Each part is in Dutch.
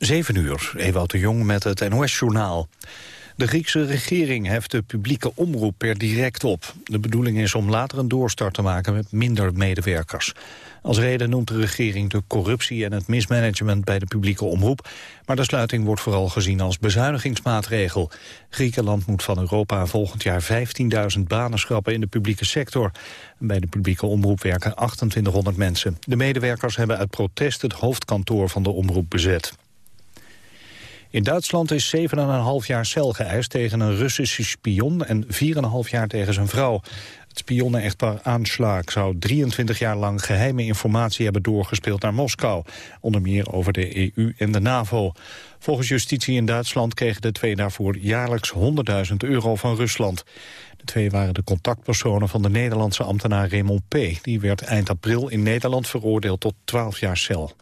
7 uur, Ewout de Jong met het NOS-journaal. De Griekse regering heft de publieke omroep per direct op. De bedoeling is om later een doorstart te maken met minder medewerkers. Als reden noemt de regering de corruptie en het mismanagement bij de publieke omroep. Maar de sluiting wordt vooral gezien als bezuinigingsmaatregel. Griekenland moet van Europa volgend jaar 15.000 banen schrappen in de publieke sector. Bij de publieke omroep werken 2800 mensen. De medewerkers hebben uit protest het hoofdkantoor van de omroep bezet. In Duitsland is 7,5 jaar cel geëist tegen een Russische spion en 4,5 jaar tegen zijn vrouw. Het spionnen-echtpaar Aanschlag zou 23 jaar lang geheime informatie hebben doorgespeeld naar Moskou. Onder meer over de EU en de NAVO. Volgens justitie in Duitsland kregen de twee daarvoor jaarlijks 100.000 euro van Rusland. De twee waren de contactpersonen van de Nederlandse ambtenaar Raymond P. Die werd eind april in Nederland veroordeeld tot 12 jaar cel.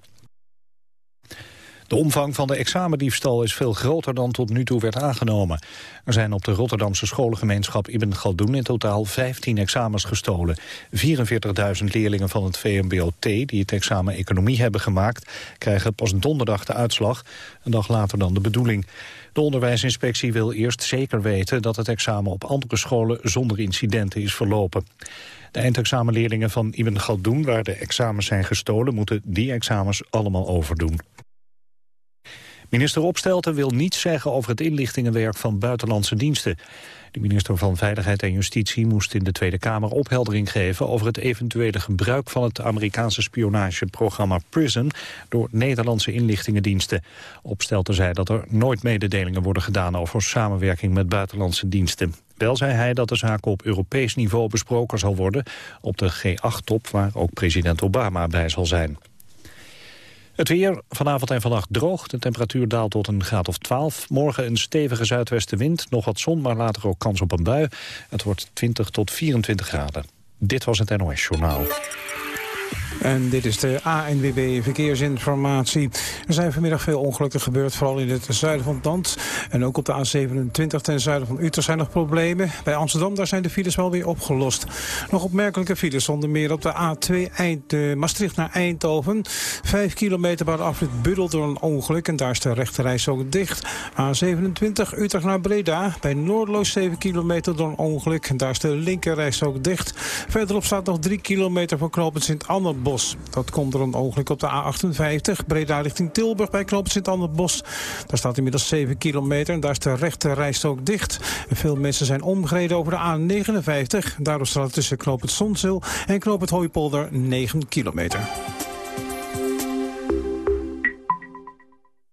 De omvang van de examendiefstal is veel groter dan tot nu toe werd aangenomen. Er zijn op de Rotterdamse scholengemeenschap Ibn Galdoen in totaal 15 examens gestolen. 44.000 leerlingen van het VMBO-T die het examen economie hebben gemaakt... krijgen pas donderdag de uitslag, een dag later dan de bedoeling. De onderwijsinspectie wil eerst zeker weten dat het examen op andere scholen zonder incidenten is verlopen. De eindexamenleerlingen van Ibn Galdoen, waar de examens zijn gestolen, moeten die examens allemaal overdoen. Minister Opstelten wil niets zeggen over het inlichtingenwerk van buitenlandse diensten. De minister van Veiligheid en Justitie moest in de Tweede Kamer opheldering geven over het eventuele gebruik van het Amerikaanse spionageprogramma PRISM door Nederlandse inlichtingendiensten. Opstelten zei dat er nooit mededelingen worden gedaan over samenwerking met buitenlandse diensten. Wel zei hij dat de zaak op Europees niveau besproken zal worden op de G8-top waar ook president Obama bij zal zijn. Het weer, vanavond en vannacht droog. De temperatuur daalt tot een graad of 12. Morgen een stevige zuidwestenwind, nog wat zon, maar later ook kans op een bui. Het wordt 20 tot 24 graden. Dit was het NOS Journaal. En dit is de ANWB Verkeersinformatie. Er zijn vanmiddag veel ongelukken gebeurd, vooral in het zuiden van land. En ook op de A27 ten zuiden van Utrecht zijn nog problemen. Bij Amsterdam daar zijn de files wel weer opgelost. Nog opmerkelijke files zonder meer op de A2 Eind, uh, Maastricht naar Eindhoven. Vijf kilometer bij de afrit Buddel door een ongeluk. En daar is de rechterreis ook dicht. A27 Utrecht naar Breda. Bij Noordloos 7 kilometer door een ongeluk. En daar is de linkerreis ook dicht. Verderop staat nog 3 kilometer voor knooppunt Sint-Annabos dat komt er een ongeluk op de A58. Breda richting Tilburg bij Knoop Sint-Anderbos. Daar staat inmiddels 7 kilometer en daar is de rechte rijstrook dicht. veel mensen zijn omgereden over de A59. Daardoor staat het tussen Knoop het Zonzeel en Knoop het Hooipolder 9 kilometer.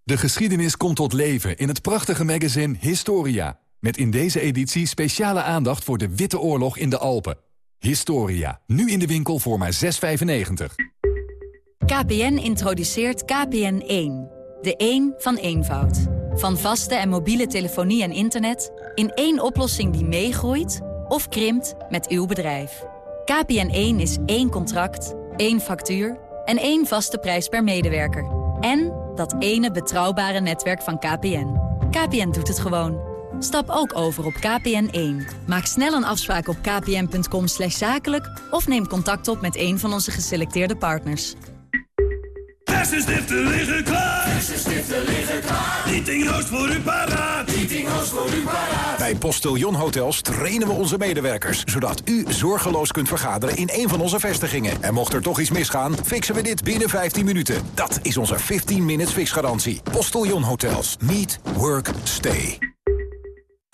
De geschiedenis komt tot leven in het prachtige magazine Historia. Met in deze editie speciale aandacht voor de Witte Oorlog in de Alpen. Historia, nu in de winkel voor maar 6,95. KPN introduceert KPN1. De 1 van eenvoud. Van vaste en mobiele telefonie en internet... in één oplossing die meegroeit of krimpt met uw bedrijf. KPN1 is één contract, één factuur en één vaste prijs per medewerker. En dat ene betrouwbare netwerk van KPN. KPN doet het gewoon. Stap ook over op KPN1. Maak snel een afspraak op kpn.com zakelijk... of neem contact op met een van onze geselecteerde partners. Hersenstiften liggen klaar. Hersenstiften liggen klaar. Meetingroost voor u paraat. Meetingroost voor u paraat. Bij Postillon Hotels trainen we onze medewerkers... zodat u zorgeloos kunt vergaderen in een van onze vestigingen. En mocht er toch iets misgaan, fixen we dit binnen 15 minuten. Dat is onze 15 minutes fixgarantie. Postillon Hotels. Meet. Work. Stay.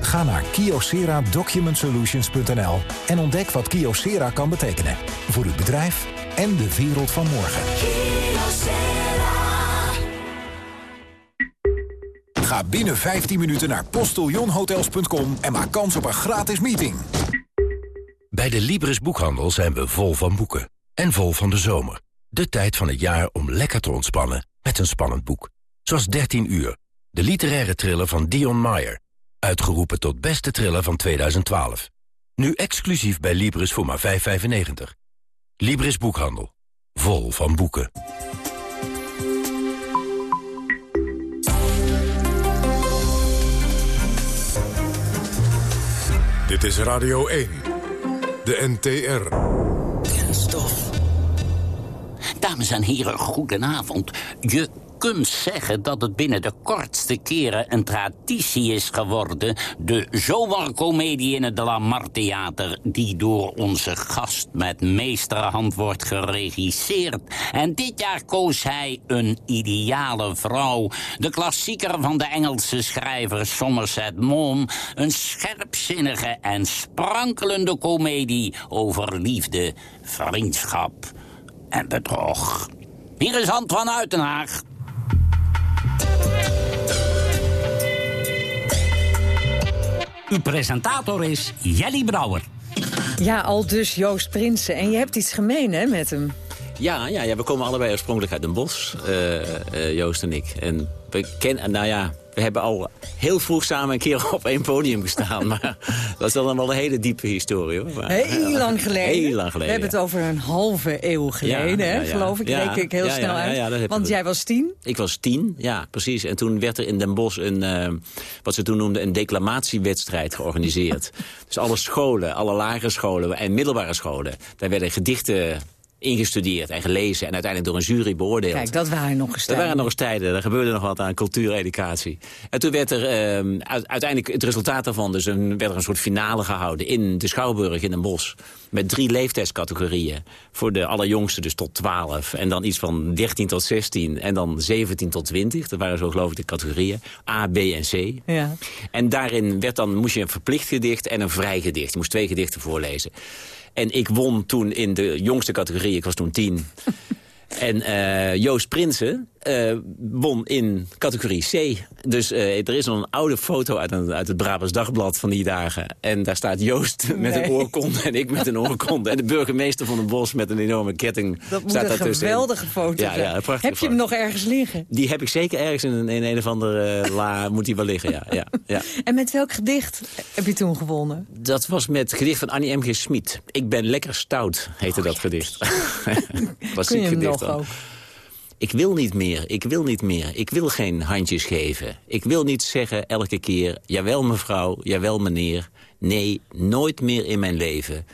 Ga naar kiosera.documentsolutions.nl en ontdek wat Kiosera kan betekenen. Voor uw bedrijf en de wereld van morgen. Ga binnen 15 minuten naar postillonhotels.com en maak kans op een gratis meeting. Bij de Libris Boekhandel zijn we vol van boeken. En vol van de zomer. De tijd van het jaar om lekker te ontspannen met een spannend boek. Zoals 13 uur De literaire thriller van Dion Meyer. Uitgeroepen tot beste thriller van 2012. Nu exclusief bij Libris voor maar 5,95. Libris Boekhandel. Vol van boeken. Dit is Radio 1. De NTR. Kenstof. Dames en heren, goedenavond. Je kunt zeggen dat het binnen de kortste keren een traditie is geworden... de zomercomedie in het De La Mar Theater... die door onze gast met meesterhand wordt geregisseerd. En dit jaar koos hij een ideale vrouw. De klassieker van de Engelse schrijver Somerset Maugham. Een scherpzinnige en sprankelende komedie over liefde, vriendschap en bedrog. Hier is Hand van Uitenhaag. Uw presentator is Jelly Brouwer. Ja, al dus Joost Prinsen. En je hebt iets gemeen, hè, met hem? Ja, ja, ja we komen allebei oorspronkelijk uit Den Bosch, uh, uh, Joost en ik. En we kennen, nou ja, we hebben al heel vroeg samen een keer op één podium gestaan. Maar dat is dan wel een hele diepe historie. Hoor. Maar, heel lang geleden. Heel lang geleden, We hebben het over een halve eeuw geleden, Ja, ja, hè, ja. geloof ik. Denk ik heel snel uit. Want jij was tien. Ik was tien, ja, precies. En toen werd er in Den Bosch een, eh, wat ze toen noemden, een declamatiewedstrijd georganiseerd. dus alle scholen, alle lagere scholen en middelbare scholen, daar werden gedichten ingestudeerd en gelezen en uiteindelijk door een jury beoordeeld. Kijk, dat waren nog eens tijden. waren nog eens tijden, er gebeurde nog wat aan cultuureducatie. En toen werd er ehm, uiteindelijk het resultaat daarvan... dus een, werd er een soort finale gehouden in de Schouwburg in Den Bosch... met drie leeftijdscategorieën. Voor de allerjongste dus tot 12. En dan iets van 13 tot 16 en dan 17 tot 20. Dat waren zo geloof ik de categorieën. A, B en C. Ja. En daarin werd dan, moest je een verplicht gedicht en een vrij gedicht. Je moest twee gedichten voorlezen. En ik won toen in de jongste categorie, ik was toen tien... En eh, Joost Prinsen eh, won in categorie C. Dus eh, er is nog een oude foto uit, een, uit het Brabants Dagblad van die dagen. En daar staat Joost met een oorkonde en ik met een oorkonde. En de burgemeester van den Bos met een enorme ketting Dat moet staat een daartussen. geweldige foto Ja, een Heb je hem nog ergens liggen? Die heb ik zeker ergens in een, in een of andere eh, la, moet die wel liggen, ja. ja, ja. En met welk gedicht heb je toen gewonnen? Dat was met het gedicht van Annie M. G. Smit. Ik ben lekker stout, heette dat gedicht. Klassiek Oh, Kun je hem gedicht nog dan. ook? Ik wil niet meer, ik wil niet meer, ik wil geen handjes geven. Ik wil niet zeggen elke keer, jawel mevrouw, jawel meneer. Nee, nooit meer in mijn leven.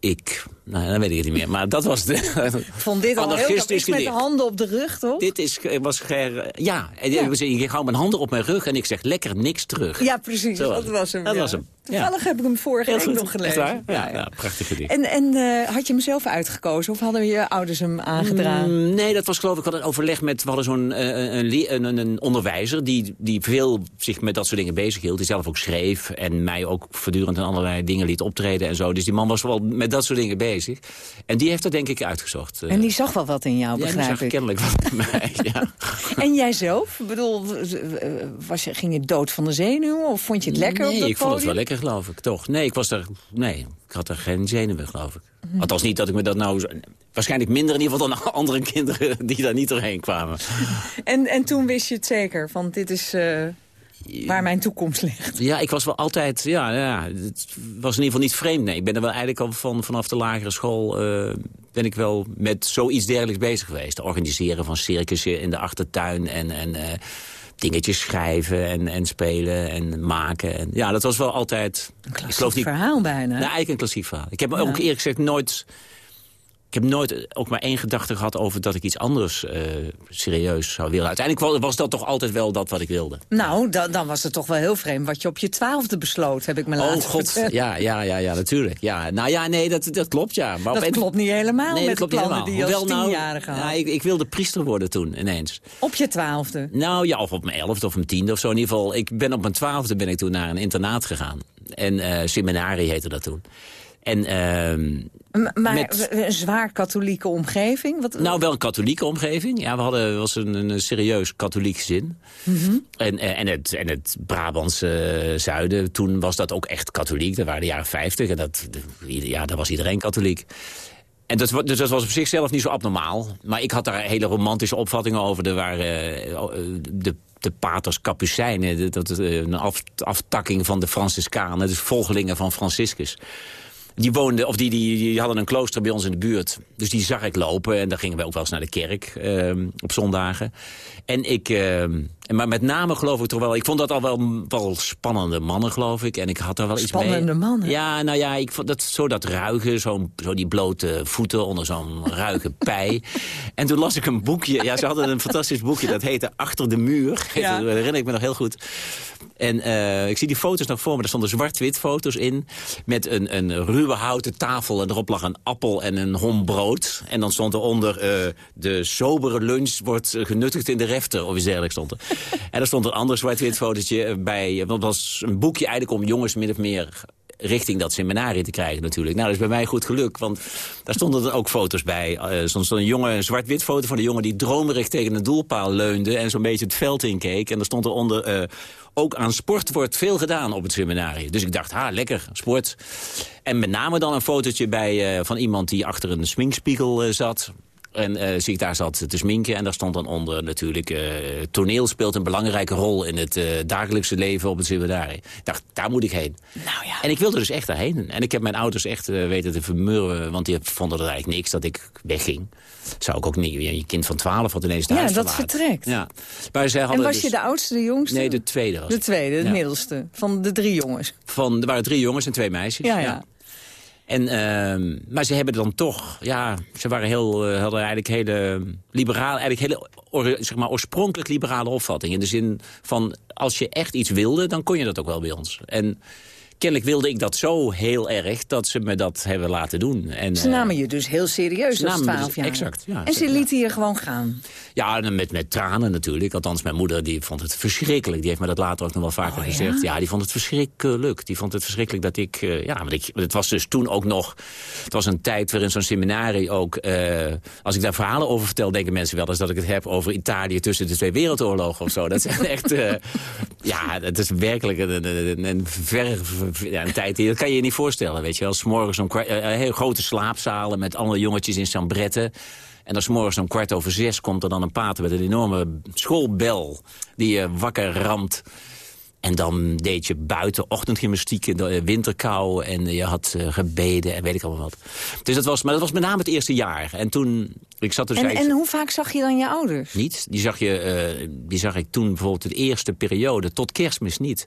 Ik, nou, dan weet ik het niet meer. Maar dat was de vond dit al heel Iets met de handen op de rug, toch? Dit is, was ger, ja, en Ja. ik ik hou mijn handen op mijn rug en ik zeg lekker niks terug. Ja, precies. Zo dat was hem. Dat ja. was hem. Ja. Toevallig heb ik hem vorige week nog Echt gelezen. waar? Ja, ja, prachtig gedicht. En, en eh, had je hem zelf uitgekozen of hadden je ouders hem aangedragen? Mm, nee, dat was geloof ik wel een overleg met... We hadden zo'n eh, een, le- een, een, onderwijzer die, die veel zich met dat soort dingen bezighield. Die zelf ook schreef en mij ook voortdurend in allerlei dingen liet optreden en zo. Dus die man was wel met dat soort dingen bezig. En die heeft dat denk ik uitgezocht. eh. En die zag wel wat in jou, ja, die begrijp zag ik. kennelijk wat in mij, ja. En jij zelf? Ik bedoel, was je, ging je dood van de zenuwen of vond je het lekker nee, op dat ik vond het wel podium? Geloof ik, toch. Nee, ik was er, nee, ik had er geen zenuwen, geloof ik. Mhm. Althans niet dat ik me dat nou... zo- Waarschijnlijk minder in ieder geval dan andere kinderen die daar niet doorheen kwamen. En, en toen wist je het zeker, van dit is eh, waar mijn toekomst ligt. Ja, ik was wel altijd, ja, ja, het was in ieder geval niet vreemd. Nee, ik ben er wel eigenlijk al van, vanaf de lagere school... eh, ben ik wel met zoiets dergelijks bezig geweest. Het organiseren van circussen in de achtertuin en... en eh, dingetjes schrijven en, en spelen en maken. En, ja, dat was wel altijd... Een klassiek ik geloof niet, verhaal bijna. Nou, eigenlijk een klassiek verhaal. Ik heb Ja. ook eerlijk gezegd nooit... Ik heb nooit ook maar één gedachte gehad over dat ik iets anders eh, serieus zou willen. Uiteindelijk wa- was dat toch altijd wel dat wat ik wilde. Nou, da- dan was het toch wel heel vreemd wat je op je twaalfde besloot, heb ik me Oh laten god, vertellen. ja, ja, ja, ja, natuurlijk. Ja, nou ja, nee, dat, dat klopt, ja. Maar Dat klopt niet helemaal Nee, met dat de plannen die je als tienjarige nou, had. ja, ik, ik wilde priester worden toen, ineens. Op je twaalfde. Nou ja, of op mijn elfde of mijn tiende of zo. In ieder geval, ik ben op mijn twaalfde ben ik toen naar een internaat gegaan. En eh seminarie heette dat toen. En ehm, maar Met- een zwaar katholieke omgeving? Wat, Nou, wel een katholieke omgeving. Ja, we hadden was een, een serieus katholiek gezin. Mhm. En, eh, en, het, en het Brabantse eh, zuiden, toen was dat ook echt katholiek. Dat waren de jaren 50 en dat, ja, daar was iedereen katholiek. En dat, dus dat was op zichzelf niet zo abnormaal. Maar ik had daar hele romantische opvattingen over. Er waren, eh, de de paters Capucijnen. Dat een af, aftakking van de Franciscanen. Dus volgelingen van Franciscus. Die, woonden, of die, die, die, hadden een klooster bij ons in de buurt. Dus die zag ik lopen. En dan gingen we ook wel eens naar de kerk eh, op zondagen. En ik... Uh, maar met name geloof ik toch wel... Ik vond dat al wel, wel spannende mannen, geloof ik. En ik had daar wel iets mee. Spannende mannen? Ja, nou ja, ik vond dat, zo dat ruigen. Zo, zo die blote voeten onder zo'n ruige pij. En toen las ik een boekje. Ja, ze hadden een fantastisch boekje. Dat heette Achter de Muur. Ja. Dat herinner ik me nog heel goed. En uh, ik zie die foto's nog voor me. Er stonden zwart-wit foto's in. Met een, een ruwe houten tafel. En erop lag een appel en een hom brood. En dan stond eronder... Uh, de sobere lunch wordt genuttigd in de refter. Of iets dergelijks stond er. en er stond een ander zwart-wit fotootje bij. Want het was een boekje eigenlijk om jongens min of meer richting dat seminarie te krijgen natuurlijk. Nou, dat is bij mij goed geluk, want daar stonden er ook foto's bij. Uh, stond een jongen, een zwart-wit foto van een jongen die dromerig tegen een doelpaal leunde... en zo'n beetje het veld inkeek. En er stond eronder, uh, ook aan sport wordt veel gedaan op het seminarie. Dus ik dacht, ha, lekker, sport. En met name dan een fotootje bij, uh, van iemand die achter een sminkspiegel zat... En uh, zie ik daar zat te sminken. En daar stond dan onder natuurlijk... Uh, toneel speelt een belangrijke rol in het uh, dagelijkse leven op het seminarie. Ik dacht, daar moet ik heen. Nou ja. En ik wilde dus echt daarheen. En ik heb mijn ouders echt weten te vermurwen. Want die vonden er eigenlijk niks dat ik wegging. Zou ik ook niet. Je kind van 12 had ineens thuis Ja, dat vertrekt. Ja. Maar zij en was dus... je de oudste, de jongste? Nee, de tweede. Was de tweede, de ja. middelste. Van de drie jongens? Van, er waren drie jongens en twee meisjes. ja. ja. ja. En, uh, maar ze hebben dan toch, ja, ze waren heel, uh, hadden eigenlijk hele liberale, eigenlijk hele zeg maar, oorspronkelijk liberale opvatting. In de zin van, als je echt iets wilde, dan kon je dat ook wel bij ons. En kennelijk wilde ik dat zo heel erg dat ze me dat hebben laten doen. En, ze namen je dus heel serieus als 12 dus, jaar. Exact, ja. En ze lieten je gewoon gaan? Ja, met, met tranen natuurlijk. Althans, mijn moeder die vond het verschrikkelijk. Die heeft me dat later ook nog wel vaker oh, gezegd. Ja? ja? die vond het verschrikkelijk. Die vond het verschrikkelijk dat ik... Uh, ja, want ik, het was dus toen ook nog... Het was een tijd waarin zo'n seminarie ook... Uh, als ik daar verhalen over vertel, denken mensen wel eens dat ik het heb over Italië tussen de twee wereldoorlogen of zo. Dat is echt... Uh, ja, dat is werkelijk een, een, een, ver, ja, een tijd die... Dat kan je je niet voorstellen, weet je wel. S'morgens zo'n heel grote slaapzalen met alle jongetjes in chambretten. En dan morgens om kwart over zes komt er dan een pater met een enorme schoolbel die je wakker ramt. En dan deed je buiten ochtendgymnastiek in de winterkou. En je had gebeden en weet ik allemaal wat. Dus dat was, maar dat was met name het eerste jaar. En toen... Ik zat dus en, en hoe vaak zag je dan je ouders? Niet. Die zag, je, uh, die zag ik toen bijvoorbeeld de eerste periode. Tot kerstmis niet.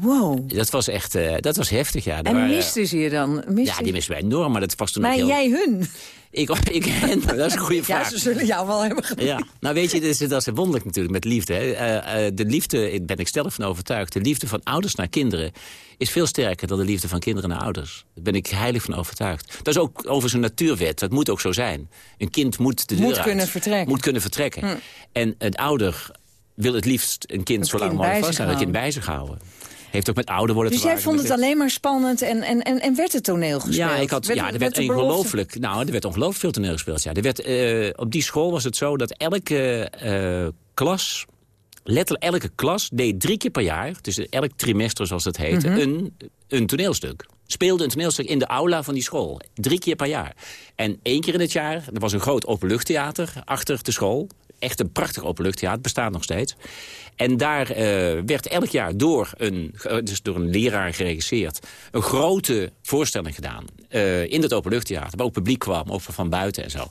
Wow. Dat was echt, uh, dat was heftig, ja. En misten ze je dan? Ja, die misten wij enorm, maar dat was toen maar ook heel... jij hun? Ik, ik hen, dat is een goede vraag. Ja, ze zullen jou wel hebben. Ja, nou weet je, dat is, dat is wonderlijk natuurlijk met liefde. Hè. Uh, uh, de liefde, ben ik stellig van overtuigd, de liefde van ouders naar kinderen is veel sterker dan de liefde van kinderen naar ouders. Daar ben ik heilig van overtuigd. Dat is ook over zijn natuurwet, dat moet ook zo zijn. Een kind moet de deur moet uit, kunnen vertrekken. Moet kunnen vertrekken. Hm. En een ouder wil het liefst een kind het zo lang mogelijk vasthouden, een kind bij zich houden heeft ook met ouder worden dus te jij vond het alleen maar spannend en, en, en, en werd het toneel gespeeld? Ja, ik had, werd, ja er werd, werd ongelooflijk, nou, er werd ongelooflijk veel toneel gespeeld. Ja. Er werd, uh, op die school was het zo dat elke uh, klas, letterlijk elke klas, deed drie keer per jaar, dus elk trimester zoals het heette, mm -hmm. een, een toneelstuk. Speelde een toneelstuk in de aula van die school. Drie keer per jaar. En één keer in het jaar, er was een groot openluchttheater achter de school. Echt een prachtig openluchttheater, bestaat nog steeds. En daar uh, werd elk jaar door een, dus door een leraar geregisseerd... een grote voorstelling gedaan uh, in het openluchttheater. Waar ook publiek kwam, ook van buiten en zo.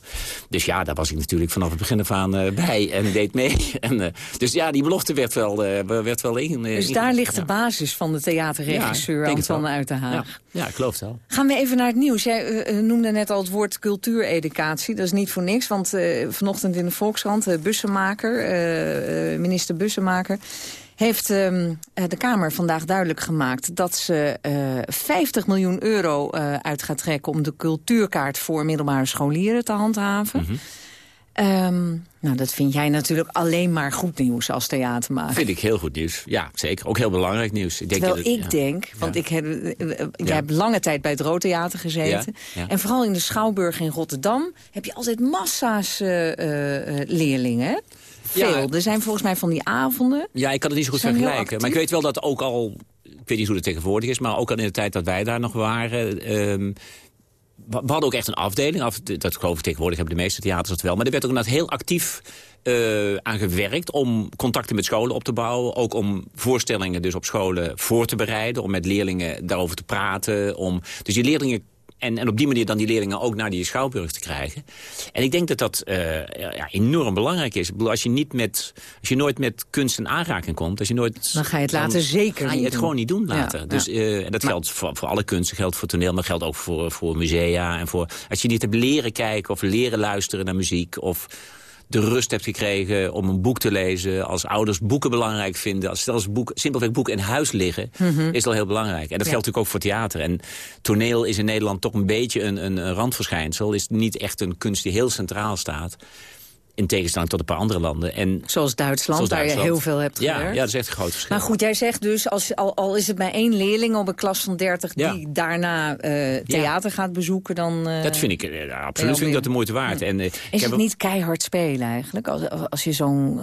Dus ja, daar was ik natuurlijk vanaf het begin af aan uh, bij en deed mee. en, dus ja, die belofte werd wel, werd wel in. dus in, daar ligt ja. de basis van de theaterregisseur ja, Anton Uitenhaag. Ja. ja, ik geloof het wel. Gaan we even naar het nieuws. Jij noemde net al het woord cultuureducatie. Dat is niet voor niks, want vanochtend in de Volkskrant... Bussemaker, minister Bussemaker heeft um, de Kamer vandaag duidelijk gemaakt... dat ze uh, 50 miljoen euro uh, uit gaat trekken... om de cultuurkaart voor middelbare scholieren te handhaven. Mm -hmm. um, nou, dat vind jij natuurlijk alleen maar goed nieuws als theatermaker. Vind ik heel goed nieuws. Ja, zeker. Ook heel belangrijk nieuws. Ik denk Terwijl dat, ik ja. denk, want ja. ik heb, ja. heb lange tijd bij het Roodtheater gezeten. En vooral in de Schouwburg in Rotterdam heb je altijd massa's uh, leerlingen. Veel. Ja, er zijn volgens mij van die avonden. Ja, ik kan het niet zo goed vergelijken. Maar ik weet wel dat ook al... Ik weet niet hoe het tegenwoordig is, maar ook al in de tijd dat wij daar nog waren... Um, we hadden ook echt een afdeling. Af, dat geloof ik tegenwoordig hebben de meeste theaters dat wel. Maar er werd ook inderdaad heel actief uh, aan gewerkt om contacten met scholen op te bouwen. Ook om voorstellingen dus op scholen voor te bereiden. Om met leerlingen daarover te praten. Om, dus die leerlingen en, en op die manier dan die leerlingen ook naar die schouwburg te krijgen. En ik denk dat dat uh, ja, enorm belangrijk is. Ik bedoel, als je, niet met, als je nooit met kunst in aanraking komt... Als je nooit, dan ga je het later zeker ga je het gewoon niet doen later. Ja, dus, uh, en dat geldt voor, voor alle kunsten, geldt voor toneel... maar geldt ook voor, voor musea. En voor, als je niet hebt leren kijken of leren luisteren naar muziek... of de rust hebt gekregen om een boek te lezen. Als ouders boeken belangrijk vinden. Als als boek, simpelweg boeken in huis liggen. Mhm. Is dat heel belangrijk. En dat geldt natuurlijk ook voor theater. En toneel is in Nederland toch een beetje een, een randverschijnsel. Is niet echt een kunst die heel centraal staat. In tegenstelling tot een paar andere landen. En, zoals Duitsland, waar je heel veel hebt ja, gewerkt. Ja, dat is echt een groot verschil. Maar goed, jij zegt dus, als, al, al is het bij één leerling op een klas van 30... die daarna uh, theater gaat bezoeken, dan... Uh, dat vind ik, uh, absoluut vind ik dat de moeite waard. En, is het niet keihard spelen eigenlijk? Als, als je zo'n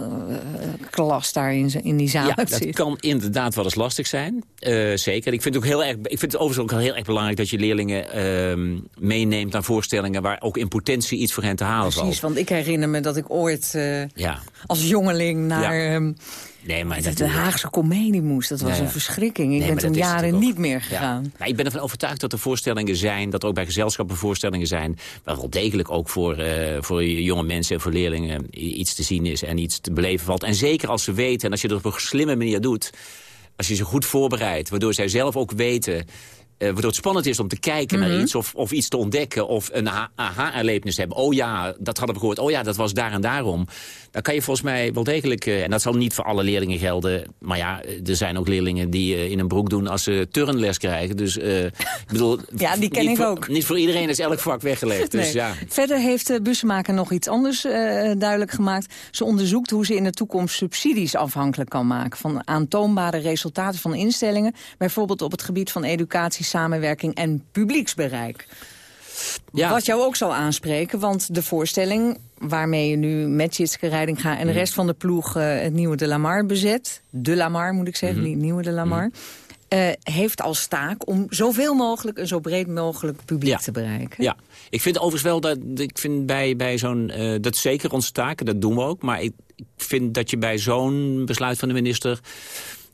klas daar in, in die zaal ja, hebt dat kan inderdaad wel eens lastig zijn. zeker. Ik vind, het ook heel erg, ik vind het overigens ook heel erg belangrijk... dat je leerlingen ehm, meeneemt naar voorstellingen... waar ook in potentie iets voor hen te halen valt. Precies, want ik herinner me dat ik ooit uh, ja. als jongeling naar... Ja. Um, Nee, maar dat de Haagse comedie moest. Dat was een verschrikking. Ik nee, ben toen jaren niet meer gegaan. Ja. ik ben ervan overtuigd dat er voorstellingen zijn... dat er ook bij gezelschappen voorstellingen zijn... waar wel degelijk ook voor, uh, voor jonge mensen en voor leerlingen... iets te zien is en iets te beleven valt. En zeker als ze weten, en als je dat op een slimme manier doet... als je ze goed voorbereidt, waardoor zij zelf ook weten... Uh, waardoor het spannend is om te kijken mm -hmm. naar mhm. iets of, of iets te ontdekken... of een aha-erlevenis hebben. Oh ja, dat hadden we gehoord. Oh ja, dat was daar en daarom. Dan kan je volgens mij wel degelijk... Uh, en dat zal niet voor alle leerlingen gelden. Maar ja, er zijn ook leerlingen die uh, in een broek doen... als ze turnles krijgen. Dus ik bedoel... ja, die ken ik voor, ook. Niet voor iedereen is elk vak weggelegd. Dus, nee. ja. Verder heeft Bussemaker nog iets anders duidelijk gemaakt. Ze onderzoekt hoe ze in de toekomst subsidies afhankelijk kan maken... van aantoonbare resultaten van instellingen. Bijvoorbeeld op het gebied van educatie samenwerking en publieksbereik. Ja. Wat jou ook zal aanspreken, want de voorstelling waarmee je nu met Jitske Rijdinga en de rest van de ploeg uh, het nieuwe De Lamar bezet. De Lamar moet ik zeggen, mm -hmm. niet nieuwe De Lamar. Mm -hmm. uh, heeft als taak om zoveel mogelijk een zo breed mogelijk publiek ja. te bereiken. Ja, ik vind overigens wel dat ik vind bij, bij zo'n. Uh, dat is zeker onze taak, dat doen we ook. Maar ik, ik vind dat je bij zo'n besluit van de minister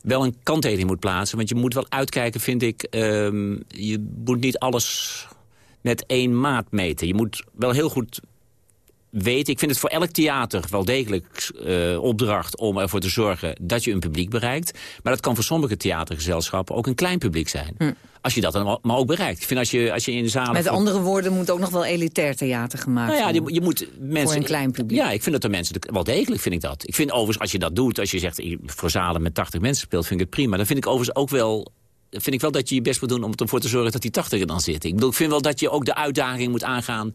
wel een kanttekening moet plaatsen. Want je moet wel uitkijken, vind ik. Um, je moet niet alles met één maat meten. Je moet wel heel goed weten... Ik vind het voor elk theater wel degelijk uh, opdracht om ervoor te zorgen dat je een publiek bereikt. Maar dat kan voor sommige theatergezelschappen ook een klein publiek zijn. Hm. Als je dat dan maar ook bereikt. Ik vind als je, als je in de zalen... Met andere woorden moet ook nog wel elitair theater gemaakt nou ja, worden. Je, je moet mensen, voor een klein publiek. Ja, ik vind dat de mensen... Wel degelijk vind ik dat. Ik vind overigens, als je dat doet, als je zegt voor zalen met 80 mensen speelt, vind ik het prima. Dan vind ik overigens ook wel vind ik wel dat je je best moet doen om ervoor te zorgen dat die 80 er dan zitten. Ik bedoel, ik vind wel dat je ook de uitdaging moet aangaan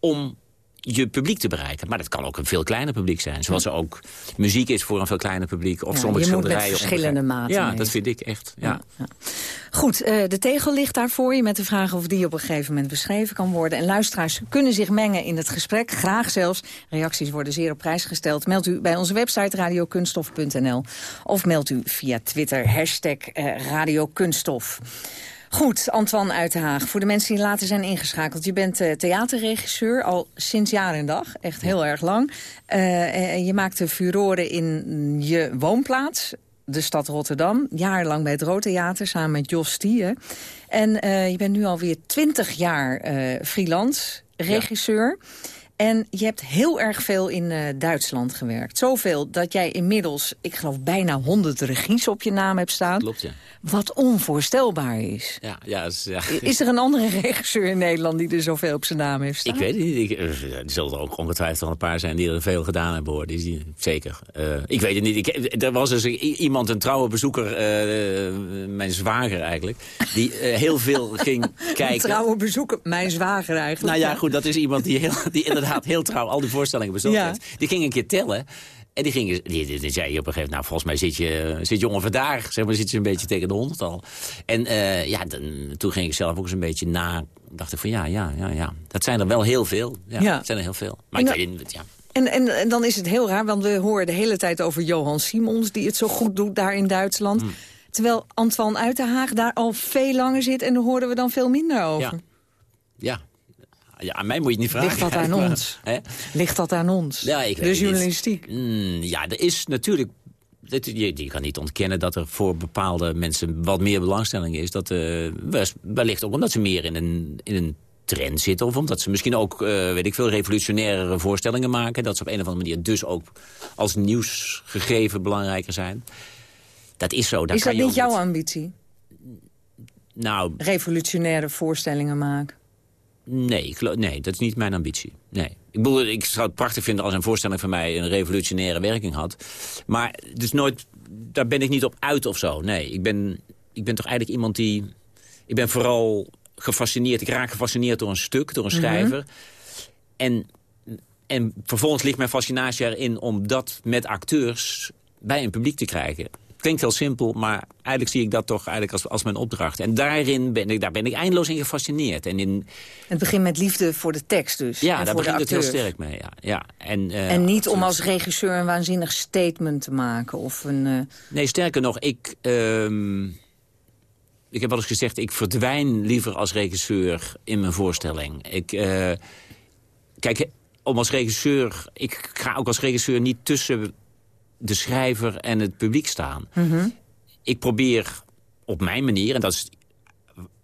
om je publiek te bereiken. Maar dat kan ook een veel kleiner publiek zijn. Zoals er ook muziek is voor een veel kleiner publiek. Of ja, sommige je schilderijen. Verschillende maten. Ja, mee. dat vind ik echt. Ja. ja. Goed, uh, de tegel ligt daar voor je met de vraag of die op een gegeven moment beschreven kan worden. En luisteraars kunnen zich mengen in het gesprek, graag zelfs. Reacties worden zeer op prijs gesteld. Meld u bij onze website radiokunstof.nl of meld u via Twitter hashtag uh, radiokunststof. Goed, Antoine Uitenhaag. Voor de mensen die later zijn ingeschakeld. Je bent uh, theaterregisseur al sinds jaar en dag. Echt heel erg lang. Uh, je maakte furoren in je woonplaats. De stad Rotterdam. Jarenlang bij het Roodtheater samen met Jos Stieën. En uh, je bent nu alweer twintig jaar freelance regisseur. Ja. En je hebt heel erg veel in uh, Duitsland gewerkt. Zoveel dat jij inmiddels, ik geloof, bijna 100 regies op je naam hebt staan. Klopt, ja. Wat onvoorstelbaar is. Ja, ja, is, ja. is er een andere regisseur in Nederland die er zoveel op zijn naam heeft staan? Ik weet het niet. Ik, er zullen er ook ongetwijfeld al een paar zijn die er veel gedaan hebben. Hoor. Die, zeker. Uh, ik weet het niet. Ik, er was dus iemand, een trouwe bezoeker, uh, mijn zwager eigenlijk, die heel veel ging kijken. Een trouwe bezoeker, mijn zwager eigenlijk. Nou ja, goed, dat is iemand die, heel, die inderdaad heel trouw al die voorstellingen bezocht ja. heeft. Die ging een keer tellen. En die, ging, die, die, die zei op een gegeven moment, nou volgens mij zit je, zit je ongeveer daar. Zeg maar, zit je een beetje tegen de honderdtal. En uh, ja, dan, toen ging ik zelf ook eens een beetje na. dacht ik van ja, ja, ja, ja. Dat zijn er wel heel veel. Ja, ja. Dat zijn er heel veel. Maar en ik weet ja. En, en, en dan is het heel raar, want we horen de hele tijd over Johan Simons... die het zo goed doet daar in Duitsland. Hmm. Terwijl Antoine Uitenhaag daar al veel langer zit... en daar horen we dan veel minder over. Ja, ja Ja, aan mij moet je het niet vragen. Ligt dat aan Maar, ons? hè? Ligt dat aan ons? Ja, ik de journalistiek. Mm, ja, er is natuurlijk... Je, kan niet ontkennen dat er voor bepaalde mensen wat meer belangstelling is. Dat, eh, wellicht ook omdat ze meer in een, in een trend zitten. Of omdat ze misschien ook, eh, weet ik veel, revolutionaire voorstellingen maken. Dat ze op een of andere manier dus ook als nieuwsgegeven belangrijker zijn. Dat is zo. daar Is kan dat je niet jouw ambitie? Nou, Revolutionaire voorstellingen maken? Nee, ik nee, dat is niet mijn ambitie. Nee. Ik, bedoel, ik zou het prachtig vinden als een voorstelling van mij een revolutionaire werking had. Maar dus nooit, daar ben ik niet op uit of zo. Nee, ik ben, ik ben toch eigenlijk iemand die... Ik ben vooral gefascineerd, ik raak gefascineerd door een stuk, door een schrijver. En, en vervolgens ligt mijn fascinatie erin om dat met acteurs bij een publiek te krijgen. Klinkt heel simpel, maar eigenlijk zie ik dat toch eigenlijk als, als mijn opdracht. En daarin ben ik, daar ben ik eindeloos in gefascineerd. En in, Het begint met liefde voor de tekst dus. ja, daar begint het heel sterk mee. Ja. Ja. En, eh, En niet om als regisseur een waanzinnig statement te maken. Of een, eh, Nee, sterker nog, ik, ehm, ik heb wel eens gezegd... ik verdwijn liever als regisseur in mijn voorstelling. Ik, eh, kijk, om als regisseur... ik ga ook als regisseur niet tussen de schrijver en het publiek staan. Ik probeer op mijn manier, en dat is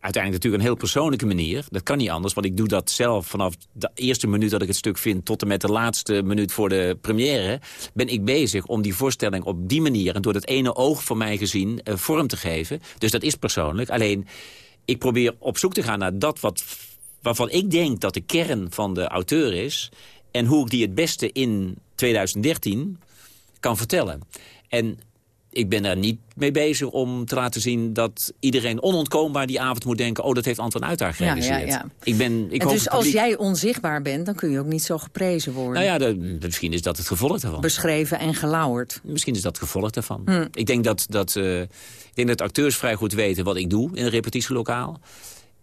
uiteindelijk natuurlijk een heel persoonlijke manier. Dat kan niet anders, want ik doe dat zelf vanaf de eerste minuut dat ik het stuk vind... tot en met de laatste minuut voor de première... ben ik bezig om die voorstelling op die manier... en door dat ene oog van mij gezien eh, vorm te geven. Dus dat is persoonlijk. Alleen, ik probeer op zoek te gaan naar dat wat, waarvan ik denk... dat de kern van de auteur is... en hoe ik die het beste in 2013 kan vertellen. En ik ben er niet mee bezig om te laten zien dat iedereen onontkoombaar die avond moet denken... oh, dat heeft Anton Ja, ja, gerealiseerd. ja. Ik ben, ik en hoop dus als jij onzichtbaar bent, dan kun je ook niet zo geprezen worden. Nou ja, de- misschien is dat het gevolg daarvan. Beschreven en gelauwerd. Misschien is dat het gevolg daarvan. Hm. Ik, denk dat, dat, eh, ik denk dat acteurs vrij goed weten wat ik doe in een repetitielokaal.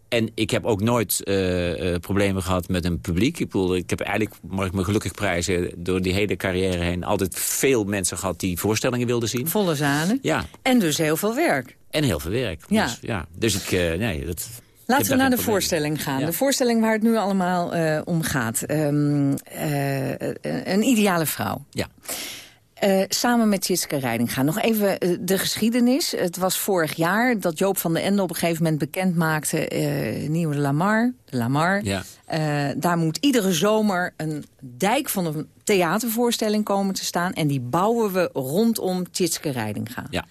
En ik heb ook nooit eh, eh, problemen gehad met een publiek. Ik, bedoel, ik heb eigenlijk, mag ik me gelukkig prijzen... door die hele carrière heen altijd veel mensen gehad... die voorstellingen wilden zien. Volle zanen. Ja, En dus heel veel werk. en heel veel werk. Ja. Dus, ja. dus ik, eh, nee, dat... Laten we naar de voorstelling gaan. Ja. De voorstelling waar het nu allemaal om gaat. Ehm, eh, een ideale vrouw. Ja. Eh, samen met Tjitske Reidinga. Nog even eh, de geschiedenis. Het was vorig jaar dat Joop van den Ende op een gegeven moment bekend maakte... eh Nieuwe Lamar. Lamar. Ja. Daar moet iedere zomer een dijk van een theatervoorstelling komen te staan. En die bouwen we rondom Tjitske Reidinga. Ja.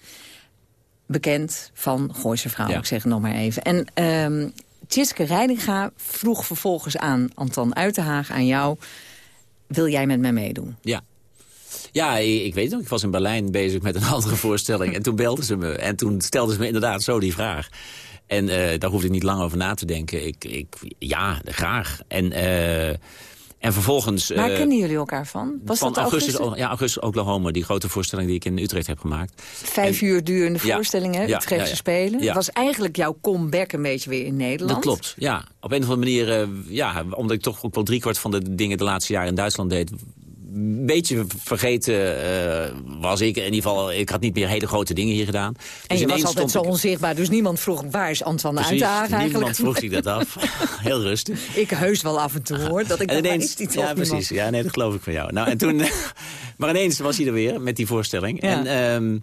Bekend van Gooise Vrouw, Ja. ik zeg het nog maar even. En ehm Tjitske Reidinga vroeg vervolgens aan Anton Uitenhaag, aan jou... wil jij met mij meedoen? Ja. Ja, ik, weet nog. Ik was in Berlijn bezig met een andere voorstelling. En toen belden ze me. En toen stelden ze me inderdaad zo die vraag. En eh, daar hoefde ik niet lang over na te denken. Ik, ik, ja, graag. En, eh, en vervolgens... Waar eh, kennen jullie elkaar van? Was van dat augustus, augustus? ja, augustus Oklahoma, die grote voorstelling die ik in Utrecht heb gemaakt. Vijf En- uur durende Ja, voorstelling, hè? ja, Utrechtse ja, ja. Spelen. Het was eigenlijk jouw comeback een beetje weer in Nederland. Dat klopt, ja. Op een of andere manier, eh, ja, omdat ik toch ook wel driekwart van de dingen de laatste jaren in Duitsland deed... een beetje vergeten eh, was ik. In ieder geval, ik had niet meer hele grote dingen hier gedaan. En Dus je was altijd zo ik- onzichtbaar, dus niemand vroeg waar is Antoine Uitdaag eigenlijk? niemand vroeg zich dat af. Heel rustig. Ik heus wel af en toe hoor, dat ik En ineens, toch ja, niemand? precies. Ja, nee, dat geloof ik van jou. Nou, en toen, maar ineens was hij er weer met die voorstelling. Ja. En ehm,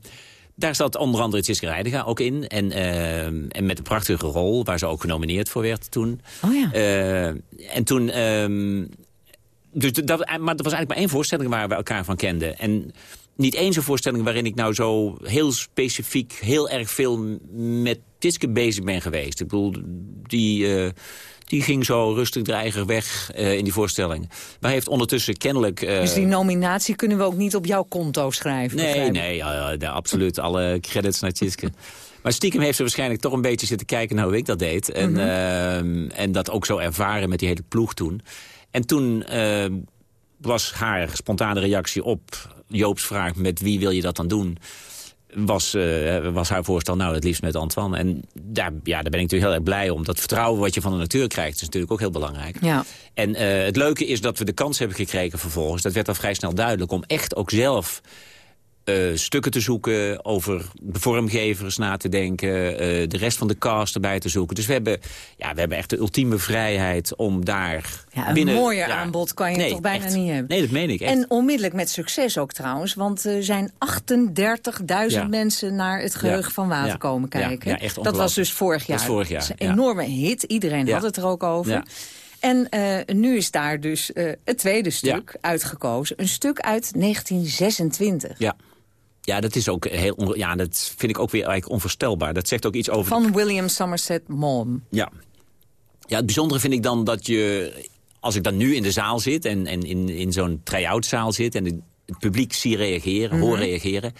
daar zat onder andere Tjiske Reidega ook in. En, ehm, en met een prachtige rol, waar ze ook genomineerd voor werd toen. Oh ja. Eh, en toen... ehm, dus dat, maar dat was eigenlijk maar één voorstelling waar we elkaar van kenden. En niet eens een voorstelling waarin ik nou zo heel specifiek... heel erg veel met Titske bezig ben geweest. Ik bedoel, die... eh, die ging zo rustig dreiger weg eh, in die voorstelling. Maar hij heeft ondertussen kennelijk... eh, Dus die nominatie kunnen we ook niet op jouw konto schrijven? Nee, nee, ja, ja, absoluut. Alle credits naar Tjitske. Maar stiekem heeft ze waarschijnlijk toch een beetje zitten kijken naar hoe ik dat deed. En, Mhm. ehm, en dat ook zo ervaren met die hele ploeg toen. En toen ehm, was haar spontane reactie op Joop's vraag... met wie wil je dat dan doen? Was, eh, was haar voorstel, nou, het liefst met Antoine. En daar, ja, daar ben ik natuurlijk heel erg blij om. Dat vertrouwen wat je van een acteur krijgt... is natuurlijk ook heel belangrijk. Ja. En eh, het leuke is dat we de kans hebben gekregen vervolgens... dat werd al vrij snel duidelijk... om echt ook zelf eh, stukken te zoeken, over de vormgevers na te denken... eh, de rest van de cast erbij te zoeken. Dus we hebben, ja, we hebben echt de ultieme vrijheid om daar Ja, een binnen... mooier ja, aanbod kan je nee, toch bijna echt. niet hebben. Nee, dat meen ik echt. En onmiddellijk met succes ook trouwens. Want er zijn 38.000 Ja. mensen naar het geheugen van Water komen kijken. Echt dat was dus vorig jaar. Dat is vorig jaar, Dat is een enorme hit. Iedereen had het er ook over. En eh, nu is daar dus eh, het tweede stuk uitgekozen. Een stuk uit 1926. Ja. Ja, dat is ook heel on- ja, dat vind ik ook weer eigenlijk onvoorstelbaar. Dat zegt ook iets over Van William Somerset Maugham. Ja. ja, het bijzondere vind ik dan dat je... Als ik dan nu in de zaal zit en, en in, in zo'n try-out zaal zit... en het publiek zie reageren, hoor reageren...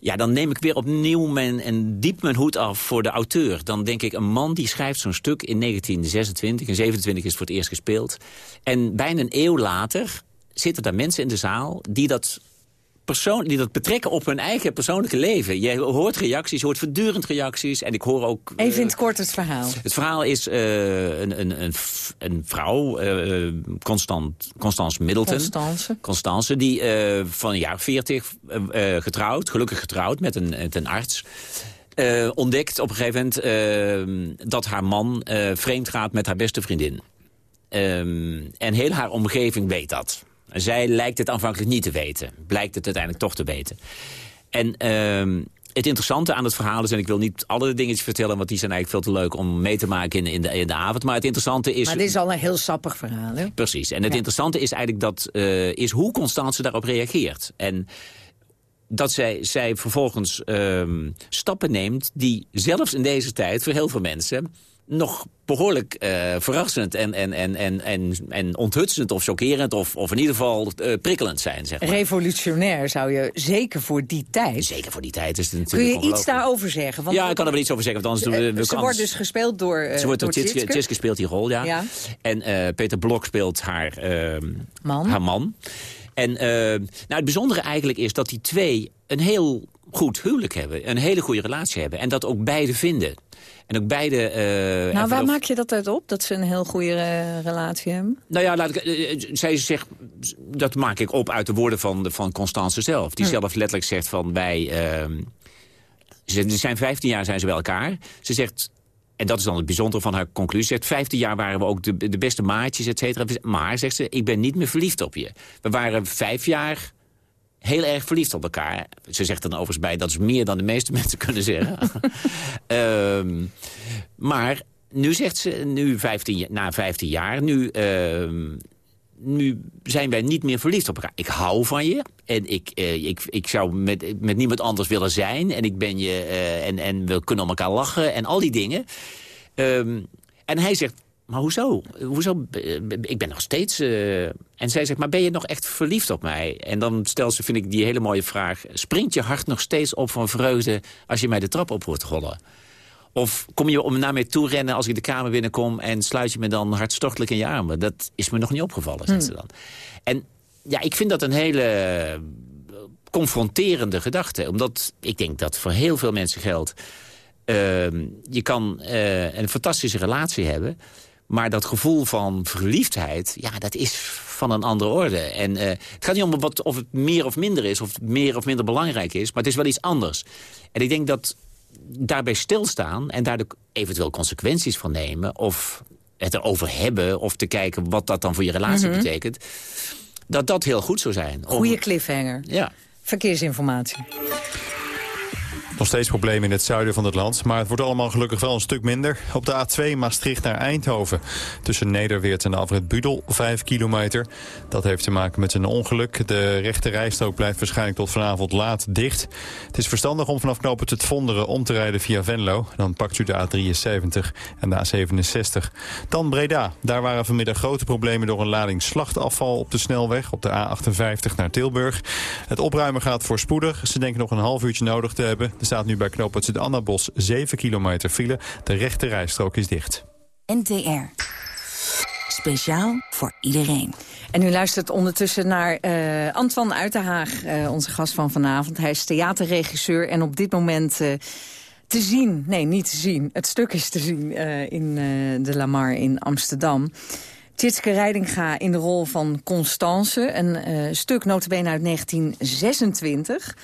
Ja, dan neem ik weer opnieuw mijn, en diep mijn hoed af voor de auteur. Dan denk ik, een man die schrijft zo'n stuk in 1926... en 27 is het voor het eerst gespeeld. En bijna een eeuw later zitten daar mensen in de zaal... die dat persoon, die dat betrekken op hun eigen persoonlijke leven. Je hoort reacties, je hoort voortdurend reacties. En ik hoor ook... Even in eh, het kort het verhaal. het verhaal is eh, een, een, een, een vrouw, eh, Constant, Constance Middleton. Constance. Constance, die eh, van een jaar 40 eh, eh, getrouwd, gelukkig getrouwd met een, met een arts. eh, ontdekt op een gegeven moment eh, dat haar man eh, vreemd gaat met haar beste vriendin. Ehm, en heel haar omgeving weet dat. Zij lijkt het aanvankelijk niet te weten. Blijkt het uiteindelijk toch te weten. En ehm, het interessante aan het verhaal is... en ik wil niet alle dingetjes vertellen... want die zijn eigenlijk veel te leuk om mee te maken in, in, de, in de avond. Maar het interessante is... Maar dit is al een heel sappig verhaal, hè? Precies. En het interessante is eigenlijk dat, eh, is hoe Constance daarop reageert. En dat zij, zij vervolgens ehm, stappen neemt die zelfs in deze tijd voor heel veel mensen nog behoorlijk eh, verrassend en, en, en, en, en, en onthutsend of chockerend... of, of in ieder geval eh, prikkelend zijn, zeg maar. Revolutionair zou je, zeker voor die tijd... Zeker voor die tijd is het Kun natuurlijk je iets daarover zeggen? Want Ja, ik kan er wel iets over zeggen, want anders doen we... we Ze wordt dus gespeeld door eh Ze wordt door Tjitske, Tjitske. Speelt die rol, ja. Ja. En eh, Peter Blok speelt haar, ehm, Man. haar man. En eh, nou, het bijzondere eigenlijk is dat die twee een heel goed huwelijk hebben. Een hele goede relatie hebben. En dat ook beide vinden. En ook beide... eh, Nou, waar of- maak je dat uit op? Dat ze een heel goede eh, relatie hebben? nou ja, laat ik, eh, zij zegt, dat maak ik op uit de woorden van, de, van Constance zelf. Die Hm. zelf letterlijk zegt van wij... ehm, ze ze zijn 15 jaar zijn ze bij elkaar. Ze zegt, en dat is dan het bijzondere van haar conclusie... zegt 15 jaar waren we ook de, de beste maatjes, et cetera. Maar, zegt ze, ik ben niet meer verliefd op je. We waren vijf jaar heel erg verliefd op elkaar. Ze zegt dan overigens bij, dat is meer dan de meeste mensen kunnen zeggen. Ehm, maar nu zegt ze, nu 15, ja- na 15 jaar, nu, ehm, nu zijn wij niet meer verliefd op elkaar. Ik hou van je en ik, eh, ik, ik zou met, met niemand anders willen zijn. En, ik ben je, eh, en, en we kunnen om elkaar lachen en al die dingen. Ehm, en hij zegt, maar hoezo? hoezo? Ik ben nog steeds... eh, En zij zegt, maar ben je nog echt verliefd op mij? En dan stelt ze, vind ik, die hele mooie vraag... springt je hart nog steeds op van vreugde als je mij de trap op hoort rollen? Of kom je om naar mij toe rennen als ik de kamer binnenkom... en sluit je me dan hartstochtelijk in je armen? Dat is me nog niet opgevallen, zegt ze dan. En ja, ik vind dat een hele eh, confronterende gedachte. Omdat ik denk dat voor heel veel mensen geldt... Ehm, je kan eh, een fantastische relatie hebben... maar dat gevoel van verliefdheid, ja, dat is van een andere orde. En eh, het gaat niet om wat, of het meer of minder is... of het meer of minder belangrijk is, maar het is wel iets anders. En ik denk dat daarbij stilstaan en daar de eventueel consequenties van nemen... of het erover hebben of te kijken wat dat dan voor je relatie Mhm. betekent... dat dat heel goed zou zijn. Goeie cliffhanger. Ja. Verkeersinformatie. Nog steeds problemen in het zuiden van het land, maar het wordt allemaal gelukkig wel een stuk minder. Op de A2 Maastricht naar Eindhoven. Tussen Nederweert en Afrit Budel, 5 kilometer. Dat heeft te maken met een ongeluk. De rechte rijstrook blijft waarschijnlijk tot vanavond laat dicht. Het is verstandig om vanaf knooppunt het Vonderen om te rijden via Venlo. Dan pakt u de A73 en de A67. Dan Breda. Daar waren vanmiddag grote problemen door een lading slachtafval op de snelweg op de A58 naar Tilburg. Het opruimen gaat voorspoedig. Ze denken nog een half uurtje nodig te hebben. Staat nu bij knooppunt het Annabos 7 kilometer file. De rechte rijstrook is dicht. NTR. Speciaal voor iedereen. En u luistert ondertussen naar eh Antoine Uitenhaag, eh, onze gast van vanavond. Hij is theaterregisseur en op dit moment eh, te zien, nee niet te zien, het stuk is te zien eh, in eh, de Lamar in Amsterdam. Tjitske Reidinga in de rol van Constance. Een uh, stuk notabene uit 1926.